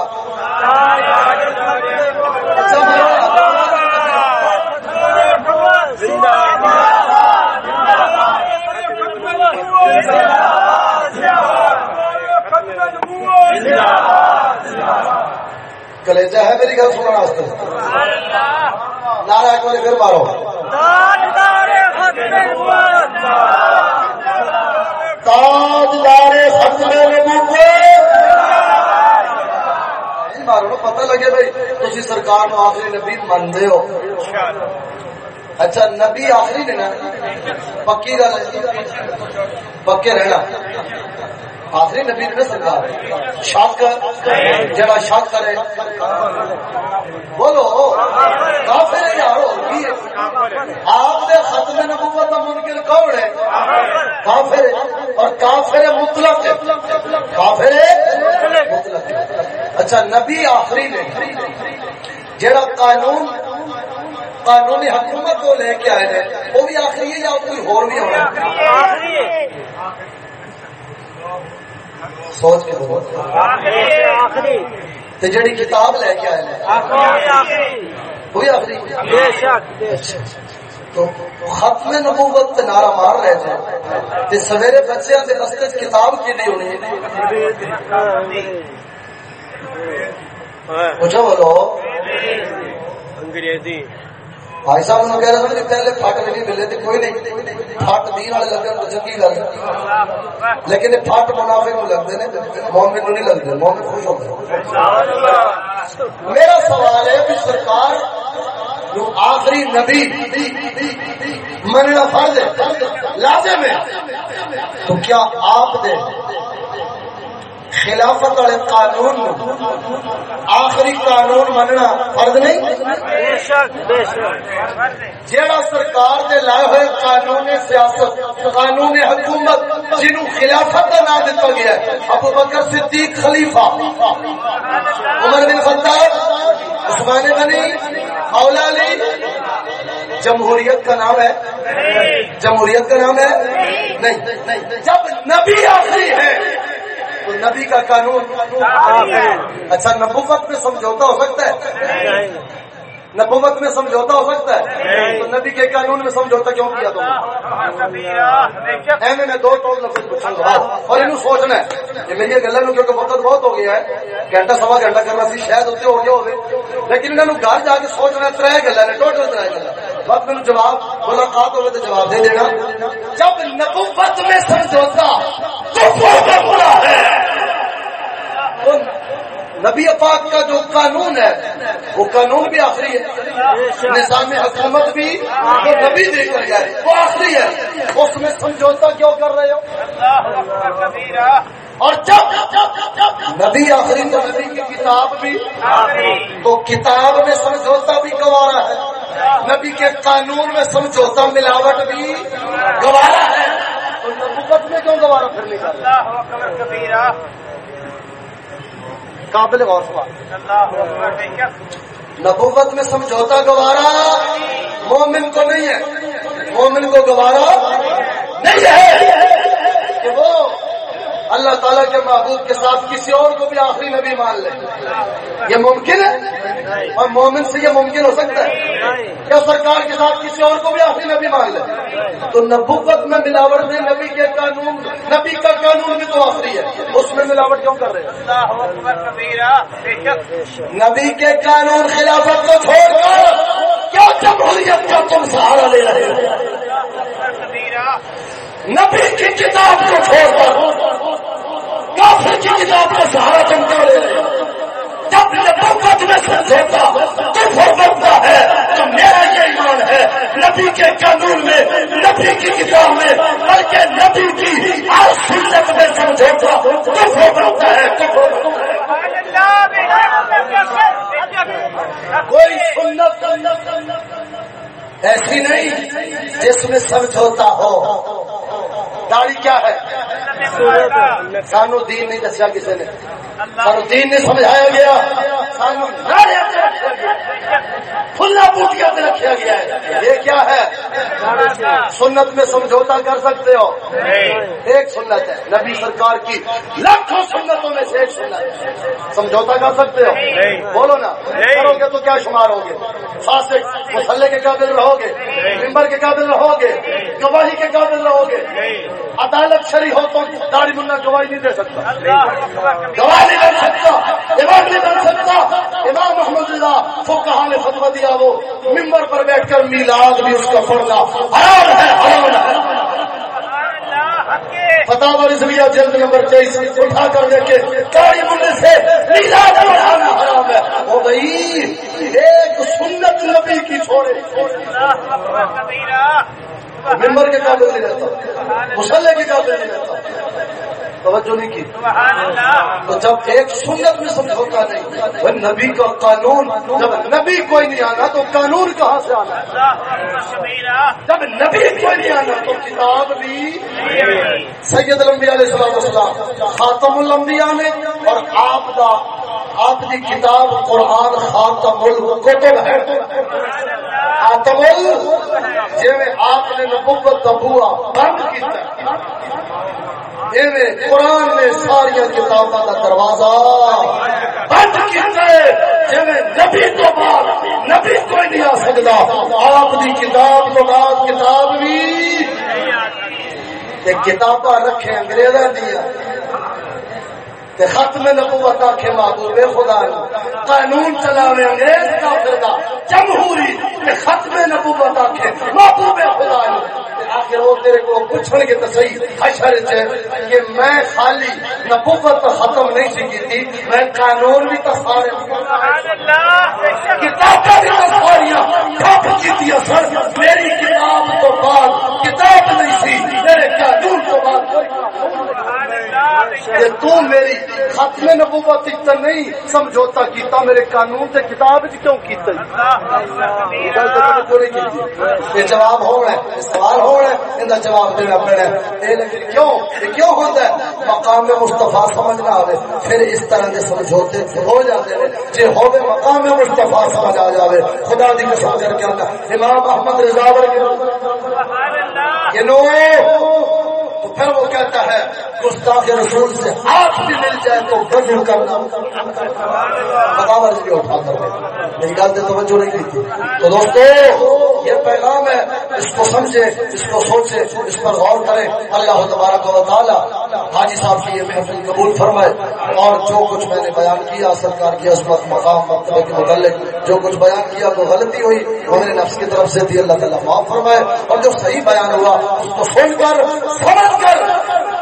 کلیجا ہے میری گل سننے نارا ایک بار پھر مارو۔ مارو پتہ لگے بھائی تھی سرکار نو آخری نبی منتے ہو۔ اچھا نبی آخری نے پکی گل پکے رہنا۔ آخری نبی نے سرکار۔ شک جڑا شک کرے بولو۔ کافر یار آپ نے ختم نبوت کا منکر کون ہے؟ کافر اور کافر مطلق کافر مطلق اچھا نبی آخری نے جڑا قانون قانونی حکومت کو لے کے آئے ہیں وہ بھی آخری ہے یا کوئی اور بھی ہونا سوچ کے آخری جڑی کتاب لے کے آئے آخری تو ختم نبوت نعرہ مار رہے تھے۔ سویرے بچے کے رستے کتاب کی نہیں ہونی پوچھو بولو؟ انگریزی۔ بھائی صاحب نے کہہ رہا تھا پہلے پھٹ نہیں ملے تو کوئی نہیں پھٹ دین والے لگے تو چنگی گل لیکن پھٹ منافع کو لگتے ہیں مومن کو نہیں لگتے مومن خوش ہوتے میرا سوال ہے کہ سرکار جو آخری نبی مننا فرض ہے لازم ہے تو کیا آپ دے خلافت والے قانون آخری قانون مننا فرض نہیں؟ جیڑا سرکار دے لائے ہوئے قانون سیاست قانون حکومت جنہوں خلافت کا نام دیتا گیا ہے ابو بکر صدیق خلیفہ۔ عمر بن خطاب عثمان غنی مولا علی۔ جمہوریت کا نام ہے؟ جمہوریت کا نام ہے؟ نہیں۔ جب نبی تو نبی کا قانون۔ اچھا نبوت میں سمجھوتا ہو سکتا ہے؟ نبوت میں سمجھوتا ہو سکتا ہے؟ تو نبی کے قانون میں سمجھوتا کیوں کیا تو میں دو ٹول لفظ پوچھوں گا۔ اور انہوں سوچنا ہے۔ کہ میری گلا کیونکہ وقت بہت ہو گیا ہے۔ گھنٹہ سوا گھنٹہ کرنا سی شاید اتنے ہو گیا ہوگی لیکن انہوں گھر جا کے سوچنا تر گلا نے ٹوٹل تر گلا وقت میں جواب ملاقات ہوگی تو جواب دے دینا۔ جب نبوت میں سمجھوتا تو ہے۔ نبی پاک کا جو قانون ہے، وہ قانون بھی آخری ہے۔ نظام حکومت بھی جو نبی دے کر گئے وہ آخری ہے۔ اس میں سمجھوتا کیوں کر رہے ہو؟ اور جب نبی آخری تو نبی کی کتاب بھی، تو کتاب میں سمجھوتا بھی گوارا ہے۔ نبی کے قانون میں سمجھوتا، ملاوٹ بھی گوارا ہے۔ تو نبوت میں کیوں گوارا پھر نکال قابل غور سوال نبوت میں سمجھوتا گوارا مومن کو نہیں ہے۔ مومن کو گوارا نہیں ہے۔ کہ وہ اللہ تعالیٰ کے محبوب کے ساتھ کسی اور کو بھی آخری نبی مان لے۔ یہ ممکن ہے؟ اور مومن سے یہ ممکن ہو سکتا ہے؟ کیا سرکار کے ساتھ کسی اور کو بھی آخری نبی مان لے؟ تو نبوت میں ملاوٹ میں نبی کے قانون نبی کا قانون بھی تو آخری ہے۔ اس میں ملاوٹ کیوں کر رہے ہیں؟ نبی کے قانون خلافت کو چھوڑ کر کیا جمہوریت کا تم سہارا لے رہے ہو؟ نبی کی کتاب کو چھوڑ کر کافر کی کتاب کا سہارا چمتا رہے جب نبوت میں سمجھوتا کفر بنتا ہے تو میرا یہ ایمان ہے۔ نبی کے قانون میں، نبی کی کتاب میں، بلکہ نبی کی ہر سنت میں سمجھوتا کفر بنتا ہے۔ کفر کوئی سنت ایسی نہیں جس میں سمجھوتا ہو۔ داڑھی کیا ہے؟ سانو دین نہیں دسیا کسی نے۔ سانو دین نہیں سمجھایا گیا۔ سانو کھلا بوٹیا رکھا گیا۔ ہے۔ یہ کیا ہے؟ سنت میں سمجھوتا کر سکتے ہو۔ ایک سنت ہے۔ نبی سرکار کی لاکھوں سنتوں میں سے ایک سنت سمجھوتا کر سکتے ہو؟ بولو نا۔ کرو گے تو کیا شمار ہوگے؟ فاسق مسلے کے قابل رہو گے ممبر کے قابل رہو گے، گواہی کے قابل رہو گے۔ عدالت شریح ہو تو داڑھی منا گواہی نہیں دے سکتا۔ گواہی نہیں بن سکتا۔ امام نہیں بن سکتا۔ امام محمد اللہ وہ کہاں نے فتوا دیا وہ، ممبر پر بیٹھ کر میلاد بھی اس کا پڑھنا حرام ہے حرام ہے۔ فتح والی زمین جلد نمبر تیئیس، اٹھا کر دیکھے گاڑی منڈے سے میلاد پڑھانا حرام ہے۔ وہ بھائی، ایک سنت نبی کی چھوڑے۔ ممبر کے قابل نہیں رہتا مسلح کے قابل نہیں رہتا۔ توجہ نہیں کی۔ تو جب ایک سنت میں سمجھوتا نہیں، وہ نبی کا قانون، جب نبی کوئی نہیں آنا تو قانون کہاں سے آنا؟ جب نبی کوئی نہیں آنا تو کتاب بھی سید الانبیاء علیہ السلام وسلام خاتم الانبیاء نے، اور آپ کا آپ کی کتاب قرآن خاتم الکتب ہے۔ خاتم ال جی آپ نے نبوت کا بوا بند کیا قرآن نے ساری کتابوں کا دروازہ بند کیا نبی تو بعد نبی کوئی نہیں آ سکتا۔ آپ کی کتاب تو بعد کتاب بھی کتاباں رکھے انگریزوں دیا ختم نبوت آخے محبوب خدا قانون چلاوے انگریز کافر دا جمہوری ختم نبوت آخے محبوب خدا آخر وہ تیرے کو پوچھن گے تو صحیح حشر کہ میں خالی نبوت ختم نہیں سی کی میں قانون بھی تو سارے کتابیں بھی تو ساریاں ٹھپ کی سر میری کتاب تو بعد کتاب نہیں سی میرے قانون تو بعد کہ تو میری ختم نبوت اتنا نہیں سمجھوتا کیتا، میرے قانون تے کتاب وچ کیوں کیتا یہ جواب ہو ہے، سوال ہو ہے ان جواب دینا پڑنا ہے۔ لیکن کیوں؟ یہ کیوں ہوتا ہے؟ مقام مصطفیٰ سمجھ نہ آئے پھر اس طرح کے سمجھوتے ہو جاتے ہیں۔ جی ہوگے مقام مصطفیٰ سمجھ آ جائے خدا دی قسم کر کے امام احمد رضا یہ نو تو پھر وہ کہتا ہے، گستاخ رسول سے ہاتھ بھی مل جائے تو بدل کرنا بغاوت بھی اٹھا کر میری گل سے توجہ نہیں کی تھی۔ تو دوستو، یہ پیغام ہے، اس کو سمجھے، اس کو سوچے، اس پر غور کرے۔ اللہ تبارک و تعالی حاجی صاحب کی یہ محفل قبول فرمائے۔ اور جو کچھ میں نے بیان کیا، سرکار کی عصمت مقام مرتبہ کے متعلق جو کچھ بیان کیا تو غلطی ہوئی، وہ میرے نفس کی طرف سے تھی اللہ تعالیٰ معاف فرمائے۔ اور جو صحیح بیان ہوا، اس کو سن کر سمجھ کر۔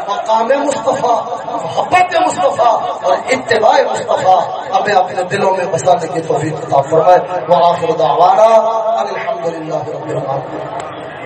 مقام مصطفیٰ، محبت مصطفیٰ اور اتباع مصطفیٰ۔ ہمیں اپنے دلوں میں بسانے کی توفیق عطا فرمائے۔ وآخر دعوانا الحمدللہ رب العالمین۔